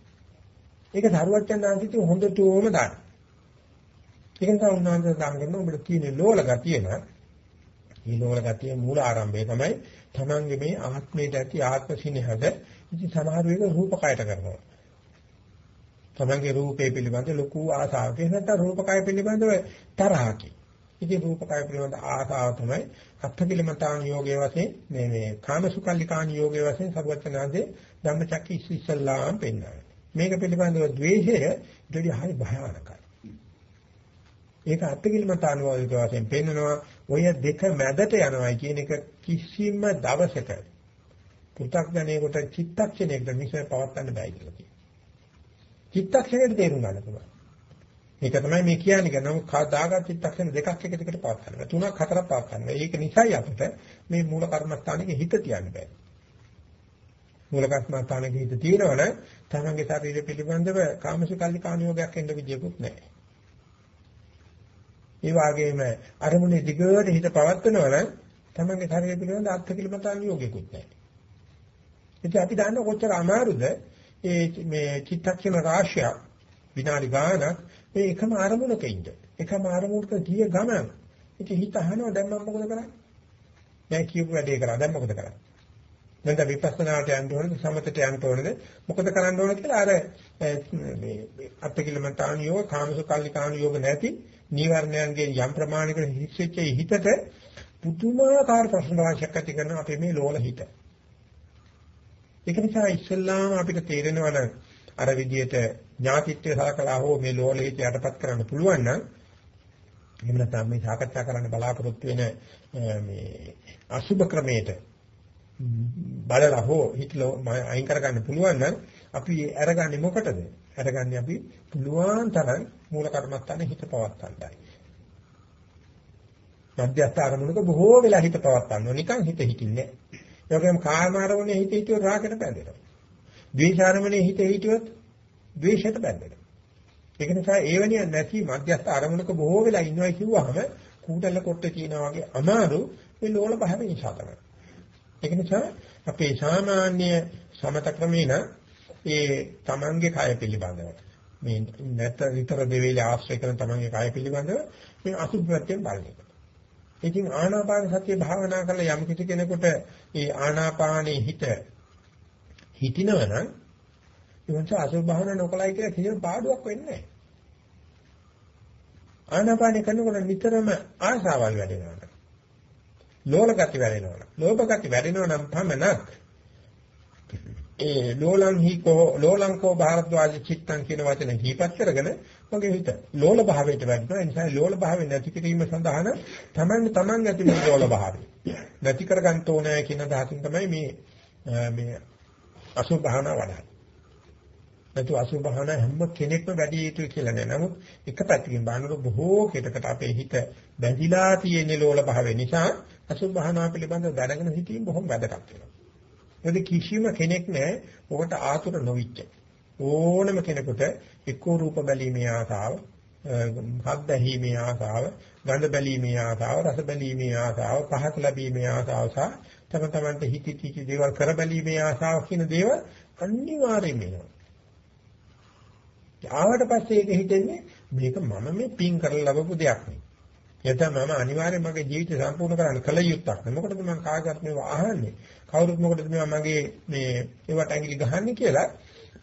ඒක සරුවච්චන් ආන්සිත හොඳටම දාන්න. ඒක නිසා උන්වහන්සේ සංගම ඔබට තියෙන ලෝල ගතිය නම් මේ ලෝල ගතිය මූල ආරම්භය තමයි තමන්ගේ මේ ආත්මයට ඇති ආත්ම සිනහද ඉතින් සමහර වෙලක රූපකයට කරනවා. තමන්ගේ රූපේ පිළිබඳ ලොකු ආසාවක් නැත්නම් රූපකය පිළිබඳව තරහකි. ඉතින් රූපකය පිළිබඳ ආසාව තමයි අත්ථකිලමතාන යෝගයේ වශයෙන් මේ මේ කාමසුකල්ලිකාන යෝගයේ වශයෙන් සරුවචනාංශේ ධම්මචක්ක ඉස්සෙල්ලාම පෙන්නනවා. මේක පිළිබඳව ද්වේෂය දෙවි හරි භයානකයි. ඒක අත්කිලමතානුවාදික වශයෙන් පෙන්නනවා ඔය දෙක මැදට යනවායි කියන එක කිසිම දවසක පු탁ජනේකට චිත්තක්ෂණයකට මිශ්‍ර පවත්වන්න බෑ කියලා කියනවා. චිත්තක්ෂණයට තේරුම් ගන්න පුළුවන්. මේක තමයි මේ කියන්නේ නමුත් කවදාගත් චිත්තක්ෂණ දෙකක් එක දිගට පවත්වන්න බෑ. තුනක් හතරක් පවත්වන්න බෑ. ඒක නිසායි අපිට මේ මූල කර්මස්ථානයේ හිත තියන්න බෑ. මූල කර්මස්ථානයේ හිත තියෙනවනම් තමන්ගේ ශරීරය පිළිබඳව කාමසුකල්ලි කාණියෝගයක් එන්න විදියකුත් නැහැ. ඒ වගේම අරමුණේ දිගට හිත පවත්වනවා නම් තමන්ගේ ශරීරය පිළිබඳ අත්කිලමතාන් යෝගිකුත් නැහැ. ඉතින් අපි දන්න කොච්චර අමාරුද ඒ මේ චිත්තක්ෂණ රාශිය විනාඩි ගානක් මේ එකම අරමුණක ඉන්න. එකම අරමුණක ගිය ගමන. ඉතින් හිත අහනවා දැන් මම මොකද කරන්නේ? දැන් කියපු වැඩේ කරා දැන් මොකද කරන්නේ? නැත්නම් විපස්සනාට යන්න ඕනද සමතට යන්න ඕනද මොකද කරන්න ඕන කියලා අර මේ අත්කිලමතාන් යෝග කාමසුකල්ලිකාන යෝග නැති නීවරණයන්ගේ යම් ප්‍රමාණයකට හිස්සෙච්ච හිතට පුදුමාකාර ප්‍රශ්න වාක්‍යයක් ඇති කරන අපේ මේ ලෝල හිත. ඒක නිසා ඉස්සල්ලාම අපිට තේරෙනවා නම් අර විදියට ඥාතිත්වය සලකලා හෝ මේ ලෝල හිත යටපත් කරන්න පුළුවන් නම් එහෙම නැත්නම් මේ සාකච්ඡා කරන්න බලාපොරොත්තු වෙන මේ අසුබ ක්‍රමයට බලලා හෝ හිතලා අයින් කරගන්න පුළුවන් නම් අපි අරගන්නේ මොකටද? අරගන්නේ අපි පුළුවන් තරම් මූල කර්මස්ථානේ හිත පවත්තන්නයි. මධ්‍යස්ථ අරමුණක බොහෝ වෙලා හිත පවත්තන්න නිකන් හිත හිටින්නේ. ඒ වගේම කාම අරමුණේ හිත හිටියොත් රාගයට බැඳෙනවා. ද්වේෂ අරමුණේ හිත හිටියොත් ද්වේෂයට බැඳෙනවා. ඒක නිසා ඒවැනි නැති මධ්‍යස්ථ අරමුණක බොහෝ වෙලා ඉන්නවා කිව්වහම කූටල කොට්ට කියනවා වගේ අමාරු මේ ලෝල පහම නිසා තමයි. ඒක නිසා අපේ සාමාන්‍ය සමත ක්‍රමේන ඒ තමන්ගේ කය පිළිබඳව මේ නැත විතර දෙවිල ආශ්‍රය කරන තමන්ගේ කය පිළිබඳව මේ අසුභත්වයෙන් බලන එක. ඉතින් ආනාපාන සතිය භාවනා කරලා යම් කිසි කෙනෙකුට ඒ ආනාපානයේ හිත හිටිනවනම් ඉවන්ස අසුභ භාවනා නොකලයි කියලා කිසිම පාඩුවක් වෙන්නේ නැහැ. ආනාපානය කරනකොට නිතරම ආශාවල් වැඩෙනවා. ලෝල ගති වැඩෙනවා. ලෝභ ගති වැඩෙනවා නම් පමණක් ඒ ලෝලං හිකෝ ලෝලංකෝ භාරද්වාජ චිත්තං කියන වචනේ දීපත් කරගෙන මගේ හිත ලෝල භාවයට වැටෙනවා ඒ නිසා ලෝල භාවය නැති කිරීම සඳහා තමන් තමන් ඇති මේ ලෝල භාවය නැති කරගන්න ඕනේ කියන දහසින් තමයි මේ මේ අසුභ භාවනා වඩන්නේ. නැතු අසුභ භාවනා හැම කෙනෙක්ම වැඩි යුතුයි කියලා නෑ. නමුත් එක පැත්තකින් බලනකොට බොහෝ කෙටකට අපේ හිත බැඳිලා තියෙන ලෝල භාවය නිසා අසුභ භාවනා පිළිබඳව දැනගෙන සිටීම බොහොම වැදගත් වෙනවා. මොකද කිසිම කෙනෙක් නැහැ ඔකට ආතුර නොවිච්ච. ඕනම කෙනෙකුට එක්කෝ රූප බැලීමේ ආසාව, හත් දැහීමේ ආසාව, ගඳ බැලීමේ ආසාව, රස බැලීමේ ආසාව, පහත ලැබීමේ ආසාව සහ තම තමන්ට හිති තිති දේවල් කර බැලීමේ ආසාව කියන දේවල් අනිවාර්යයෙන්ම එනවා. ආවට පස්සේ ඒක හිතෙන්නේ මේක මම මේ පින් කරලා ලැබපු දෙයක් නේ. එතන මම අනිවාර්යයෙන් මගේ ජීවිතය සම්පූර්ණ කරන්න කල යුත්තක් නේ. මොකටද මම කාගවත් මේව අහන්නේ? කවුරුත් මොකටද මේවා මගේ මේ ඒවට ඇඟිලි ගහන්නේ කියලා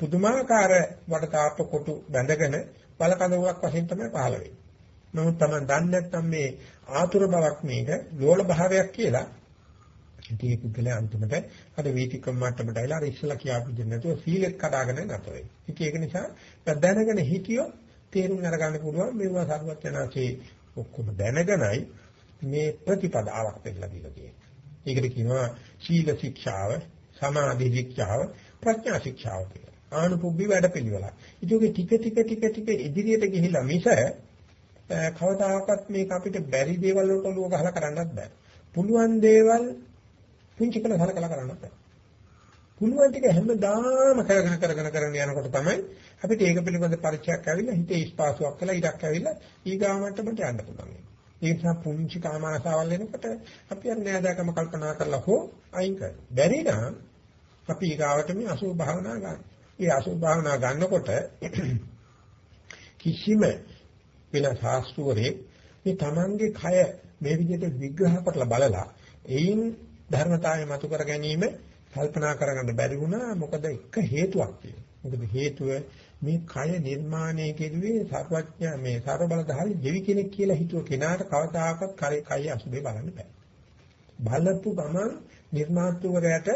පුදුමාකාර වටතාප කොටු බැඳගෙන බලකඳවුරක් වශයෙන් තමයි පහළ වෙන්නේ. නමුත් Taman දන්නේ නැත්නම් මේ ආතුර බවක් මේක ලෝල භාවයක් කියලා ඉතින් ඒ පුද්ගලයා අන්තිමට අර වීතිකම් මට්ටමට ඇවිල්ලා අර ඉස්සලා කියාපු දෙන්න නැතුව සීලෙත් කඩාගෙන නැතර වෙයි. ඉතින් ඒක නිසා දැනගෙන හිටියොත් තේරුම් අරගන්න පුළුවන් මේවා සරුවත් යනාසේ ඔක්කොම දැනගෙනයි මේ ප්‍රතිපදාවක් දෙන්න දීලා තියෙන්නේ. ඒකට කියනවා සීල ශික්ෂාව, සමාධි ශික්ෂාව, ප්‍රඥා ශික්ෂාව කියලා. ආනුපුබ්බි වැඩපිළිවෙල. ඒක ටික ටික ටික ටික ඉදිරියට ගිහිලා මිස කවදාකවත් මේක අපිට බැරි දේවල් වලට ඔලුව ගහලා කරන්නත් බෑ. පුළුවන් දේවල් පුංචි කළ සලකලා කරන්නත් බෑ. පුළුවන් ටික හැමදාම කරගෙන කරගෙන කරගෙන යනකොට තමයි අපිට ඒක පිළිබඳ පරිචයක් ඇවිල්ලා හිතේ ස්පාසුවක් කළා ඉඩක් ඇවිල්ලා ඊගාමට්ටමට යන්න පුළුවන්. ඒ නිසා පුංචි කාම ආසාවල් එනකොට අපි අර නෑදෑකම කල්පනා කරලා හෝ අයින් කරනවා. බැරි නම් අපි ඊගාවට මේ අසුභ භාවනා ගන්න. මේ අසුභ භාවනා ගන්නකොට කිසිම වෙන ශාස්ත්‍රවරේ මේ Tamange කය මේ විදිහට විග්‍රහ කරලා බලලා එයින් ධර්මතාවය මතු කර ගැනීම කල්පනා කරගන්න බැරි වුණා මොකද එක හේතුවක් තියෙනවා. මොකද හේතුව මේ කය නිර්මාණය කෙරුවේ සර්වඥ මේ ਸਰබ බලධාරී දෙවි කෙනෙක් කියලා හිතුව කෙනාට කවදාකවත් කය අසුබේ බලන්න බෑ. බලපු ගමන් නිර්මාතෘවරයට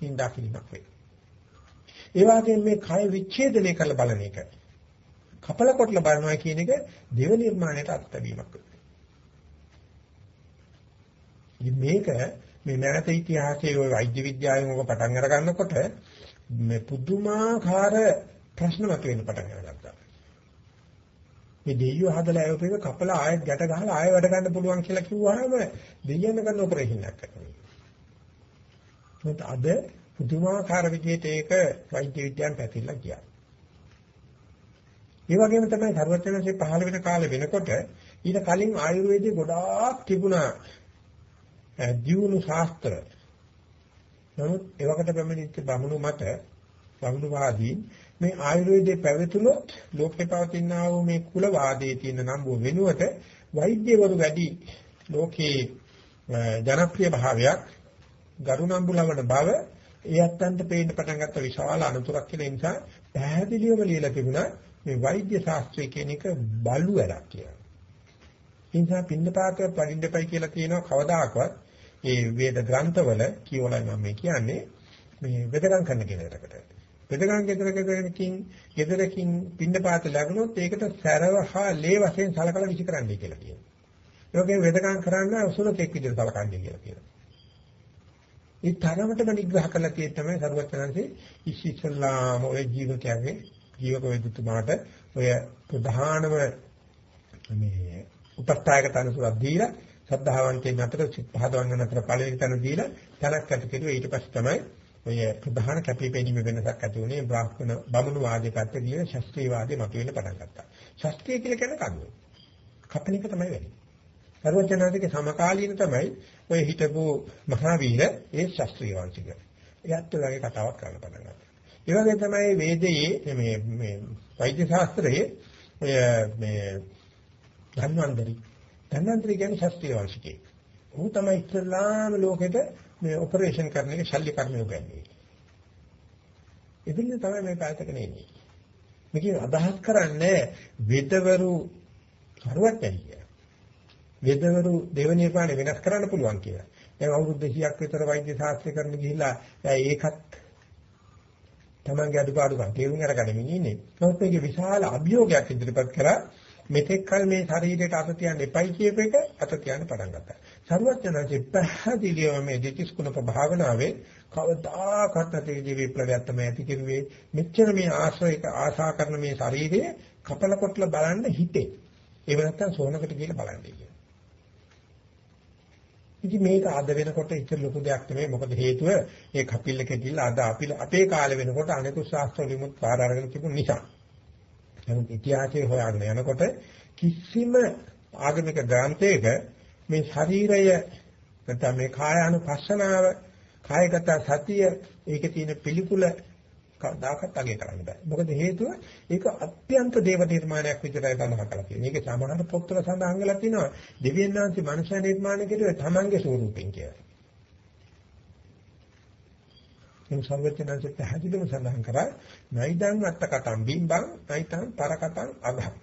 හින්දා කිරීමක් වෙයි. ඒ වගේම මේ කය විච්ඡේදනය කරලා බලන එක කපල කොටලා බලනවා කියන එක දෙව නිර්මාණයට අත්දැකීමක් මේක මේ නැවත ඉතිහාසයේ ওই වෛද්‍ය විද්‍යාවෙන් ඔක පටන් අර ගන්නකොට මේ පුදුමාකාර ප්‍රශ්න මතුවෙන්න පටන් අරගත්තා. මේ දෙයියෝ හදලා ආයෝපේක කපලා ආයෙත් ගැට ගහලා ආයෙ වැඩ ගන්න පුළුවන් කියලා කිව්වහම දෙයියන් කරන ඔපරේෂන් එකක් කරනවා. අද පුදුමාකාර විදිහට ඒක වෛද්‍ය විද්‍යාවෙන් පැතිරලා ගියා. ඒ වගේම තමයි සර්වඥාන්සේ පහළ වෙන කාලේ වෙනකොට ඊට කලින් ආයුර්වේදයේ ගොඩාක් තිබුණා දියුණු ශාස්ත්‍ර. නමුත් ඒවකට පැමිණිච්ච බමුණු මත බමුණු වාදී මේ ආයුර්වේදයේ පැවතුනොත් ලෝකේ පවතින ආ වූ මේ කුල වාදයේ තියෙන නම්බුව වෙනුවට වෛද්‍යවරු වැඩි ලෝකේ ජනප්‍රිය භාවයක් ගරුණම්බු ලවන බව ඒ අත්තන්ට පේන්න පටන් ගත්ත විශාල අනුතරක් කියලා නිසා පැහැදිලිවම ලියලා තිබුණා මේ වෛද්‍ය ශාස්ත්‍රය කියන එක බලු වැඩක් කියලා. ඒ නිසා පින්නපාතය පරිණ්ඩපයි කියලා කියනවා කවදාකවත් ඒ වේද ග්‍රන්ථවල කියවලයි මම මේ කියන්නේ මේ වෙදකම් කරන කෙනෙකුට. වෙදකම් ගෙදරකකින් ගෙදරකින් පින්නපාත ලැබුණොත් ඒකට සැරවහා ලේ වශයෙන් සලකලා විසි කරන්නයි කියලා කියනවා. ඒ වගේම වෙදකම් කරන්න උසුලකෙක් විදිහට සලකන්නේ කියලා කියනවා. ඒ තරමටම නිග්‍රහ කළා කියේ තමයි සරුවචනන්සේ ඉස්සෙල්ලාම ඔය ජීවකයන්ගේ ජීවක වේදුතුමාට ඔය ප්‍රධානම මේ උපස්ථායක තනසුරක් දීලා සද්ධාවන්තයන් අතර පහදවන්න අතර පළවෙනි තැන දීලා තනක් ඇති කෙරුවා ඊට පස්සේ තමයි ඔය ප්‍රධාන කැපිපෙනීම වෙනසක් ඇති වුණේ බ්‍රාහ්මණ බමුණු වාදයේ පැත්තේ දින ශාස්ත්‍රීය වාදයේ මතුවෙන්න පටන් ගත්තා. ශාස්ත්‍රීය කියලා කියන්නේ කන්නේ. කපන එක තමයි වෙන්නේ. සර්වඥාතික සමකාලීන තමයි ඔය හිටපු මහාවීර ඒ ශාස්ත්‍රීය වංශික. එයාත් ඔයගේ කතාවක් කරන්න පටන් ගත්තා. ඒ වගේ තමයි වේදයේ මේ මේ වෛද්‍ය ශාස්ත්‍රයේ ඔය මේ ධන්වන්තරි ධන්වන්තරි කියන්නේ ශාස්ත්‍රීය වංශිකේ. ඌ තමයි ඉස්ලාම ලෝකෙට මේ ඔපරේෂන් කරන එක ශල්‍ය කර්මය උගන්වන්නේ. ඉතින් තමයි මේ පැත්තක නෙන්නේ. මේක අදහස් කරන්නේ වෙදවරු කරුවක් නැහැ. වෙදවරු දේව නිර්මාණය වෙනස් කරන්න පුළුවන් කියලා. දැන් අවුරුදු 200ක් විතර වෛද්‍ය ශාස්ත්‍රය කරන්න ගිහිල්ලා ඒකත් තමන්ගේ අඩුපාඩුකම් තේරුම් අරගෙන ඉන්නේ. නමුත් මේකේ විශාල අභියෝගයක් ඉදිරිපත් කරා මෙතෙක් කල මේ ශරීරයට අත තියන්න එපයි කියප එක අත තියන්න පටන් ගත්තා. සරුවචනanse පැහැදිලිව මේ දෙතිස් කුණ ප්‍රභාවනාවේ කවදාකවත් නැති විප්ලවයක් තමයි ඇති කෙරුවේ. මෙච්චර මේ ආශ්‍රයක ආශා කරන මේ ශරීරය කපල කොටල බලන්න හිතේ. ඒව නැත්තම් සෝනකට කියලා බලන්න කියලා. ඉතින් මේක අද වෙනකොට ඉතින් ලොකු දෙයක් නෙමෙයි මොකද හේතුව ඒ කපිල්ල කෙටිලා අද අපි අපේ කාලේ වෙනකොට අනෙකුත් ශාස්ත්‍ර වලිමුත් පාර අරගෙන තිබුණ නිසා. නමුත් ඉතිහාසයේ හොයාගෙන යනකොට කිසිම ආගමික ග්‍රන්ථයක මේ ශරීරය නැත්නම් මේ කායානුපස්සනාව කායගත සතිය ඒකේ තියෙන පිළිකුල කවදාකවත් අගය කරන්න බෑ. මොකද හේතුව ඒක අත්‍යන්ත දේව නිර්මාණයක් විදිහටයි සඳහන් කරලා තියෙන්නේ. මේකේ සමහර පොත්වල සඳහන් කරලා තිනවා දෙවියන් වහන්සේ මනුෂ්‍ය නිර්මාණය කෙරුවේ තමන්ගේ ස්වරූපෙන් කියලා. මේ සර්වඥාන්සේ පැහැදිලිව සඳහන් කරා නයිදං අත්තකටම් බිම්බං නයිතං පරකටම් අභං.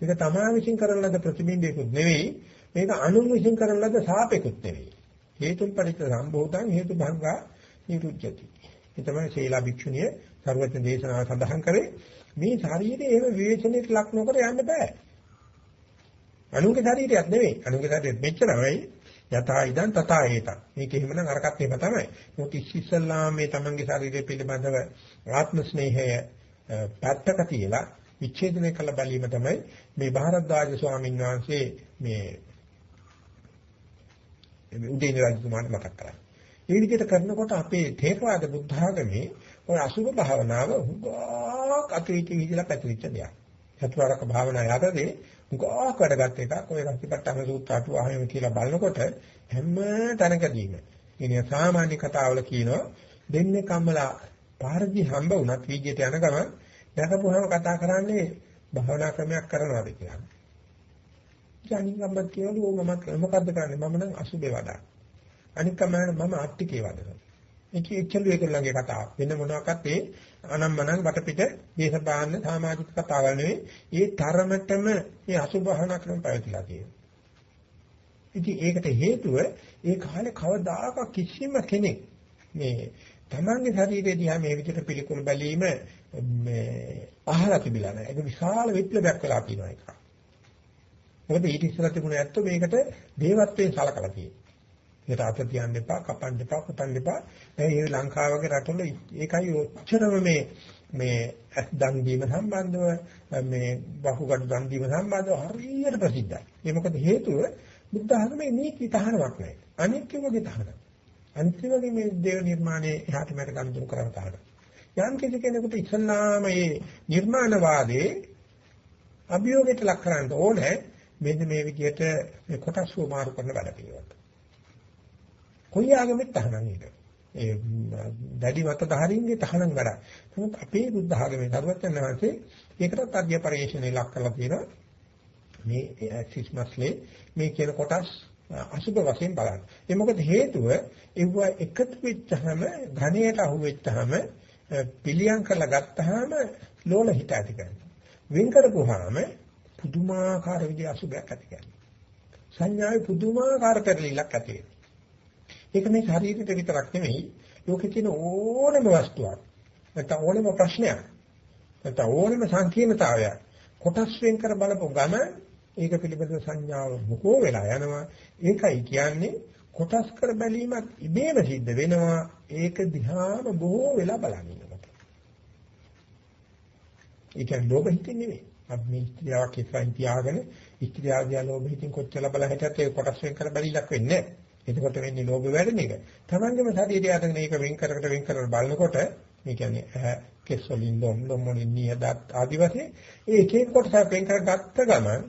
මේක තමා විසින් කරන ලද ප්‍රතිබිම්බයකුත් නෙවෙයි මේක අනුන් විසින් කරන ලද සාපේකුත් නෙවෙයි. හේතුන් පරිච්ඡ සම්භූතං හේතු භංගා නිරුද්ධති. ඒ තමයි ශීලා භික්ෂුණිය සර්වඥ දේශනාව සඳහන් කරේ මේ ශරීරය එහෙම විවේචනයට ලක් නොකර යන්න බෑ. අනුන්ගේ ශරීරයක් නෙවෙයි. අනුන්ගේ ශරීරෙත් මෙච්චරයි. යථා ඉදන් තථා හේතං. මේක එහෙමනම් අරකට එහෙම තමයි. මොකද ඉස්සල්ලා මේ තමන්ගේ ශරීරය පිළිබඳව ආත්ම ස්නේහය පැත්තක තියලා විච්ඡේදනය කළ බැලීම තමයි මේ භාරද්වාජ ස්වාමීන් වහන්සේ මේ උදේන රජතුමාට මතක් කරන්නේ. ඒ විදිහට කරනකොට අපේ තේරවාද බුද්ධ ආගමේ ඔය අසුභ භාවනාව හුඟක් අතිවිචි විදිහට පැතිරිච්ච දෙයක්. චතුරාර්යක භාවනා යටතේ හුඟක් වැඩගත් එකක්. ඔය රතිපට්ඨාන සූත්‍ර අටුවාවෙම කියලා බලනකොට හැම තැනකදීම ඉතින් සාමාන්‍ය කතාවල කියනවා දෙන්නේ කම්මලා පාරදී හම්බ වුණත් වීජයට යන ගමන් දැකපුවම කතා කරන්නේ භාවනා ක්‍රමයක් කරනවාද කියලා. ජානින් ගම්මත් කියවලු මම මොකද්ද කරන්නේ මම නම් අසුබේ වඩා. අනික කමන මම ආට්ටිකේ වදනවා. මේක එච්චලු එකලගේ කතාව. වෙන මොනවාක්වත් ඒ අනම්මනම් වටපිට දේශපාලන සමාජික කතාවල් නෙවෙයි. ඒ තරමටම මේ අසුභහන ක්‍රම පැවතිලා තියෙනවා. ඉතින් ඒකට හේතුව ඒ කාලේ කවදාක කිසිම කෙනෙක් මේ තමන්ගේ ශරීරය දිහා මේ විදිහට පිළිකුල් බැලීම මේ අහලා තිබිලා නැහැ. ඒක විශාල විප්ලවයක් වෙලා තියෙනවා ඒක. මොකද ඊට ඉස්සෙල්ලා තිබුණ ඇත්තෝ මේකට දේවත්වයෙන් සලකලා තියෙනවා. ඒකට අත තියන්න එපා, කපන්න එපා, කොටන්න එපා. දැන් මේ ලංකාව වගේ රටවල ඒකයි ඔච්චරම මේ මේ දන් දීම සම්බන්ධව මේ බහුගඩ දන් දීම සම්බන්ධව හරියට ප්‍රසිද්ධයි. ඒ මොකද හේතුව බුද්ධ ධර්මයේ නීති තහනමක් නැහැ. අනිත් වගේ තහනක්. අනිත් වගේ මේ දේව නිර්මාණයේ එහාට මෙහාට ගනුදෙනු කරන තහනක්. යම් කිසි කෙනෙකුට ඉස්ලාම මේ නිර්මාණවාදයේ අභියෝගයට ලක් කරන්න ඕනේ මෙන්න මේ විදිහට මේ කොටස් වමාරු කරන වැඩ පිළිවෙලක්. කොයි ආගමෙත් තහනම් ඒක. ඒ දැඩි මත ධාරින්ගේ තහනම් වැඩ. නමුත් අපේ බුද්ධ ආගමේ දරුවචන් වහන්සේ ඒකටත් අධ්‍ය පරිශ්‍රණය ලක් කරලා තියෙනවා. මේ ඇක්සිස් මස්ලේ මේ කියන කොටස් අසුබ වශයෙන් බලන්න. ඒ මොකද හේතුව ඒව එකතු වෙච්චහම ඝණයට අහු වෙච්චහම පිළියම් කරලා ගත්තාම ලෝල හිත ඇති කරනවා. වෙන් කරපුවාම පුදුමාකාර විදිහ අසුබයක් ඇති කරනවා. සංඥාවේ පුදුමාකාර පෙරලිලක් ඇති වෙනවා. ඒක මේ ශරීරෙට විතරක් නෙමෙයි. ලෝකේ තියෙන ඕනම වස්තුවක් නැත්නම් ඕනම ප්‍රශ්නයක් නැත්නම් ඕනම සංකීර්ණතාවයක් කොටස් වෙන් කර බලපු ගම ඒක පිළිබඳව සංඥාව බොහෝ වෙලා යනවා. ඒකයි කියන්නේ කොටස් කර බැලීමක් ඉබේම සිද්ධ වෙනවා. ඒක දිහාම බොහෝ වෙලා බලනිනකොට ඒ කියන්නේ ලෝභ හිතින් නෙවෙයි අපි මේ ස්ත්‍රියක් ඉස්සරහින් තියාගෙන ස්ත්‍රියාගේ ලෝභ හිතින් කොච්චර බල හිටියත් ඒ කොටස් වෙන් කර බැලිලක් වෙන්නේ නැහැ. එතකොට වෙන්නේ ලෝභ වැඩන එක. තමන්ගේම ශරීරය අතගෙන මේක වෙන් කරකට වෙන් කරකට බලනකොට මේ කියන්නේ ඇහ කෙස් වලින් ලොම් ලොම් වලින් නියදත් ආදි වශයෙන් ඒ එක එක කොටස වෙන් කරගත්ත ගමන්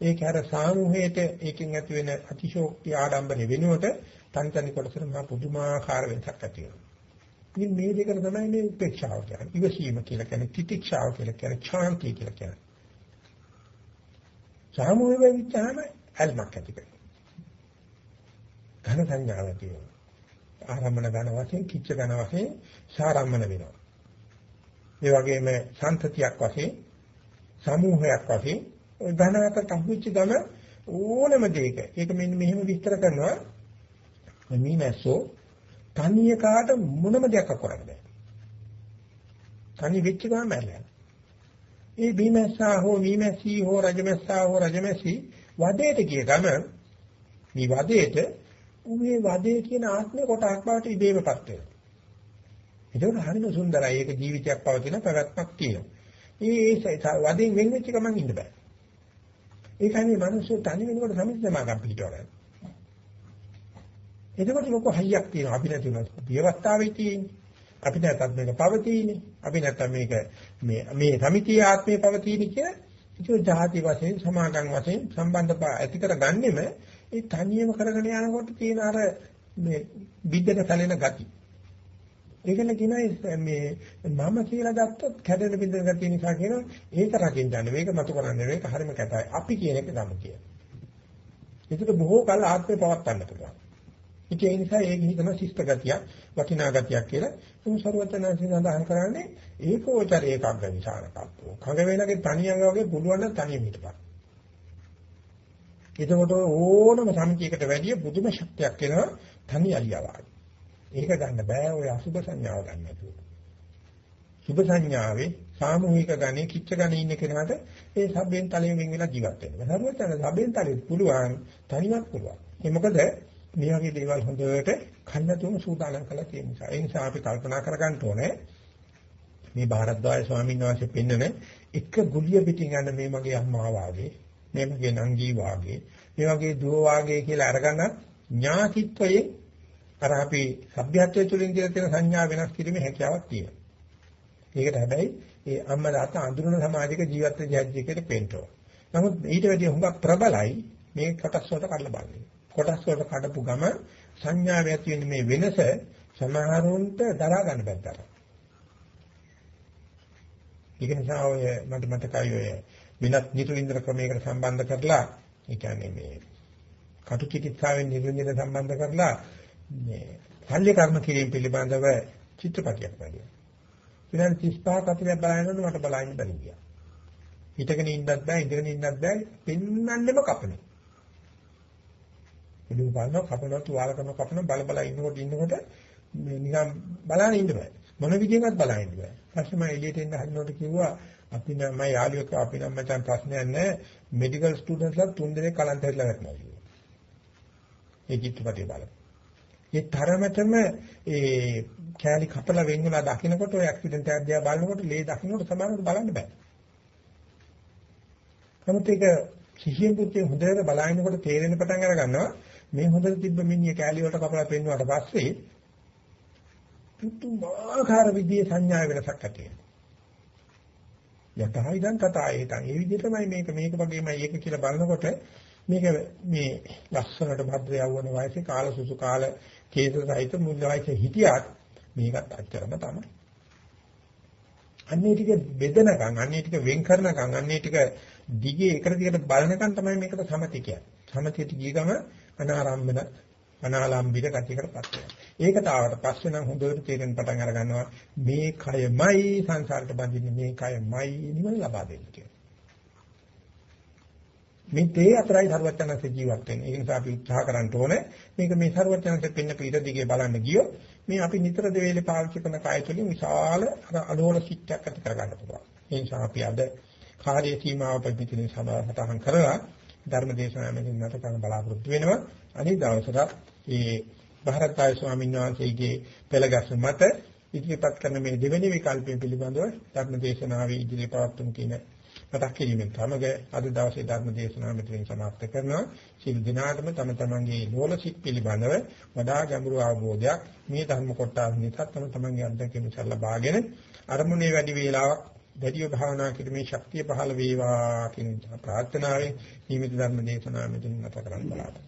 ඒක අර සාමූහයට ඒකෙන් ඇති වෙන අතිශෝක්තිය ආඩම්බරය වෙනුවට තනි තනි කොටසට මහා පුදුමාකාර වෙනසක් ඇති වෙනවා. ඉතින් මේ දෙකට තමයි මේ උපේක්ෂාව කියන්නේ. ඉවසීම කියලා කියන්නේ තිතික්ෂාව කියලා කියන්නේ ශාන්තිය කියලා කියන්නේ. සාමූහික වෙච්චාම අල්මක් ඇති කරනවා. ඝන සංඥාවක් තියෙනවා. ආරම්මන ඝන වශයෙන්, කිච්ච ඝන වශයෙන් සාරම්මන වෙනවා. ඒ වගේම සම්තතියක් වශයෙන්, සමූහයක් වශයෙන් ওই ඝනකට අහුච්ච ගම ඕනම දෙයක. ඒක මෙන්න මෙහෙම විස්තර කරනවා. මේ මැස්සෝ තනිය කාට මොනම දෙයක් කරන්න බෑ. තනි වෙච්ච ගමන් මැරෙනවා. ඒ බීමැස්සා හෝ මීමැස්සී හෝ රජමැස්සා හෝ රජමැස්සී වදේට ගිය ගම මේ වදේට මේ වදේ කියන ආත්මය කොටක් බවට ඉබේමපත් වෙනවා. ඒකෝට හරිම සුන්දරයි. ඒක ජීවිතයක් පවතින පැවැත්මක් තියෙනවා. මේ වදෙන් වෙන් වෙච්ච ගමන් ඉන්න බෑ. ඒකනේ මිනිස්සු තනි වෙනකොට සමිතිසමාගම් පිටවරයි. එතකොට ලොකු හයියක් තියෙනවා. අපි නැති වුණා. පියවස්තාවේ තියෙන්නේ. අපි නැත්තත් මේක පවතින්නේ. අපි නැත්තම් මේක මේ මේ සමිතිය ආත්මේ පවතින්නේ කියලා ඒක ජාති වශයෙන් සමාගම් වශයෙන් සම්බන්ධ ඇති කරගන්නෙම ඒ තනියම කරගෙන යනකොට තියෙන අර මේ බිද්දක සැලෙන ගති. ඒකල කියනවා මේ මම කියලා ගත්තොත් කැඩෙන බින්දක ගතිය නිසා කියනවා ඒක රකින්න යන්න මේක මතු කරන්නේ මේක හරිම කැතයි. අපි කියන එක ගම කියන. ඒකට බොහෝ කල ආත්මේ පවත්වන්න පුළුවන්. ඒ නිසා ඒක හිතන ශිෂ්ට ගතියක් වටිනා ගතියක් කියලා උන් ਸਰවඥාන්සේ සඳහන් කරන්නේ ඒකෝචර ඒකක් විචාරකත්වෝ. කඟ වේලගේ තනියම වගේ පුළුවන් නම් තනියම හිටපන්. එතකොට ඕනම සමිතියකට වැඩිය බුදුම ශක්තියක් එනවා තනි අලියාවක්. ඒක ගන්න බෑ ඔය අසුබ සංඥාව ගන්න නැතුව. සුබ සංඥාවේ සාමූහික ගණේ කිච්ච ගණේ ඉන්න කෙනාට ඒ සබ්බෙන් තලයෙන් වෙන් වෙලා ජීවත් වෙන්න. සර්වඥ සබ්බෙන් තලයෙන් පුළුවන් තනියක් පුළුවන්. ඒ මොකද මේ වගේ දේවල් හොඳට කන්නතුම සූදානම් කළා කියන නිසා. ඒ නිසා අපි කල්පනා කරගන්න ඕනේ මේ භාරද්වාජ ස්වාමීන් වහන්සේ පෙන්නන එක ගුලිය පිටින් යන මේ මගේ අම්මා වාගේ, මේ මගේ නංගී වාගේ, මේ වගේ දුව වාගේ කියලා අරගන්න ඥාතිත්වයේ අර අපි සભ્યත්වයේ තුලින් කියලා තියෙන සංඥා වෙනස් කිරීමේ හැකියාවක් තියෙනවා. ඒකට හැබැයි ඒ අම්මා තාත්තා අඳුරන සමාජයක ජීවත් වෙන ජාතිකයට පෙන්ටෝ. නමුත් ඊට වැඩිය හුඟක් ප්‍රබලයි මේ කොටස් වලට කඩලා බලන්නේ. කොටස් වලට කඩපු ගම සංඥාවේ ඇති වෙන මේ වෙනස සමහරුන්ට දරා ගන්න බැහැ. ඒක නිසා ඔය මට මතකයි ඔය විනත් නිතුලින්ද්‍ර ක්‍රමයකට සම්බන්ධ කරලා ඒ කියන්නේ මේ කටු චිකිත්සාවෙන් නිරුන්දින සම්බන්ධ කරලා මේ ශල්‍ය කර්ම කිරීම පිළිබඳව චිත්‍රපටයක් බැලුවා. විනාඩි 35ක් අතරක් බලනකොට මට බලන්න බැරි ගියා. හිටගෙන ඉන්නත් බෑ ඉඳගෙන ඉන්නත් බෑ පෙන්නන්නෙම කපනවා. ඉතින් බලනවා කපනවා තුවාල කරනවා කපනවා බල බල ඉන්නකොට ඉන්නකොට නිකන් බලන්න ඉන්න බෑ. මොන විදිහකට බලන්න ඉන්න බෑ. පස්සේ මම එළියට එන්න හදනකොට කිව්වා අපි නම් මම යාළුවෙක් අපි නම් මචං ප්‍රශ්නයක් නැහැ මෙඩිකල් ස්ටුඩන්ට්ස්ලා තුන් දෙනෙක් කලන්ත හැදලා වැටෙනවා කිව්වා. ඒ චිත්‍රපටය බලන්න. ඒ තරමටම ඒ කෑලි කපලා වෙන් වෙලා දකින්නකොට ඔය ඇක්සිඩන්ට් එකක් දිහා බලනකොට ලේ දකින්නකොට සමහරවිට බලන්න බෑ. නමුත් ඒක සිහියෙන් පුතේ හොඳට බලනකොට තේරෙන පටන් අර ගන්නවා මේ හොඳට තිබ්බ මිනිහ කෑලි වලට කපලා පෙන්නුවාට පස්සේ පුදුමාකාර විදිහේ සංඥා වෙනසක් ඇති වෙනවා. යතහා ඉදන් කතායේතන්. ඒ විදිහටමයි මේක මේක වගේමයි ඒක කියලා බලනකොට මේක මේ ලස්සනට භද්‍ර යවවන වයසේ කාල සුසු කාල කේස සහිත මුල් වයසේ හිටියත් මේකත් අච්චරම තමයි. අන්නේ ටික බෙදනකම් අන්නේ ටික වෙන් කරනකම් අන්නේ ටික දිගේ එකට දිගට බලනකම් තමයි මේකට සමති කියන්නේ. සමතියට ගිය ගම අනාරම්භන අනාලම්බිත ගතියකටපත් වෙනවා. ඒකට ආවට පස්සේ නම් හොඳට තේරෙන පටන් අර ගන්නවා මේ කයමයි සංසාරට බඳින්නේ මේ කයමයි නිවන ලබා දෙන්නේ කියලා. මේ තේ අතරයි සර්වඥාන්සේ ජීවත් වෙන්නේ. ඒ නිසා අපි උත්සාහ කරන්න ඕනේ මේක මේ සර්වඥාන්සේ පින්න පිට දිගේ බලන්න ගියොත් මේ අපි නිතර දෙවේලේ පාවිච්චි කරන කය තුළින් විශාල අලෝල සිත්යක් ඇති කරගන්න පුළුවන්. ඒ නිසා අපි අද කාර්ය සීමාව පිටින් සමාහතහන් කරලා ධර්ම දේශනාවෙන් නැත කරන බලාපොරොත්තු වෙනවා. අනිත් දවසට මේ භාරතාය ස්වාමීන් වහන්සේගේ පෙළගැස්ම මත ඉදිරිපත් කරන මේ දෙවෙනි විකල්පය පිළිබඳව ධර්ම දේශනාවේ ඉදිරියට පවත්වමු කියන මතක් කිරීමෙන් තමග අද දවසේ ධර්ම දේශනාව මෙතනින් සමාප්ත කරනවා. සියලු දිනාටම තම තමන්ගේ ලෝලසිත පිළිබඳව වඩා ගැඹුරු අවබෝධයක් මේ ධර්ම කොටස නිසා තම තමන්ගේ අත්දැකීම් ඉස්සල්ලා බාගෙන අරමුණේ වැඩි වේලාවක් දැඩිව භාවනා කිරීමේ ශක්තිය පහළ වේවා කියන ප්‍රාර්ථනාවෙන් නිමිති ධර්ම දේශනාව මෙතනින් නැත කරන්න බලාපොරොත්තු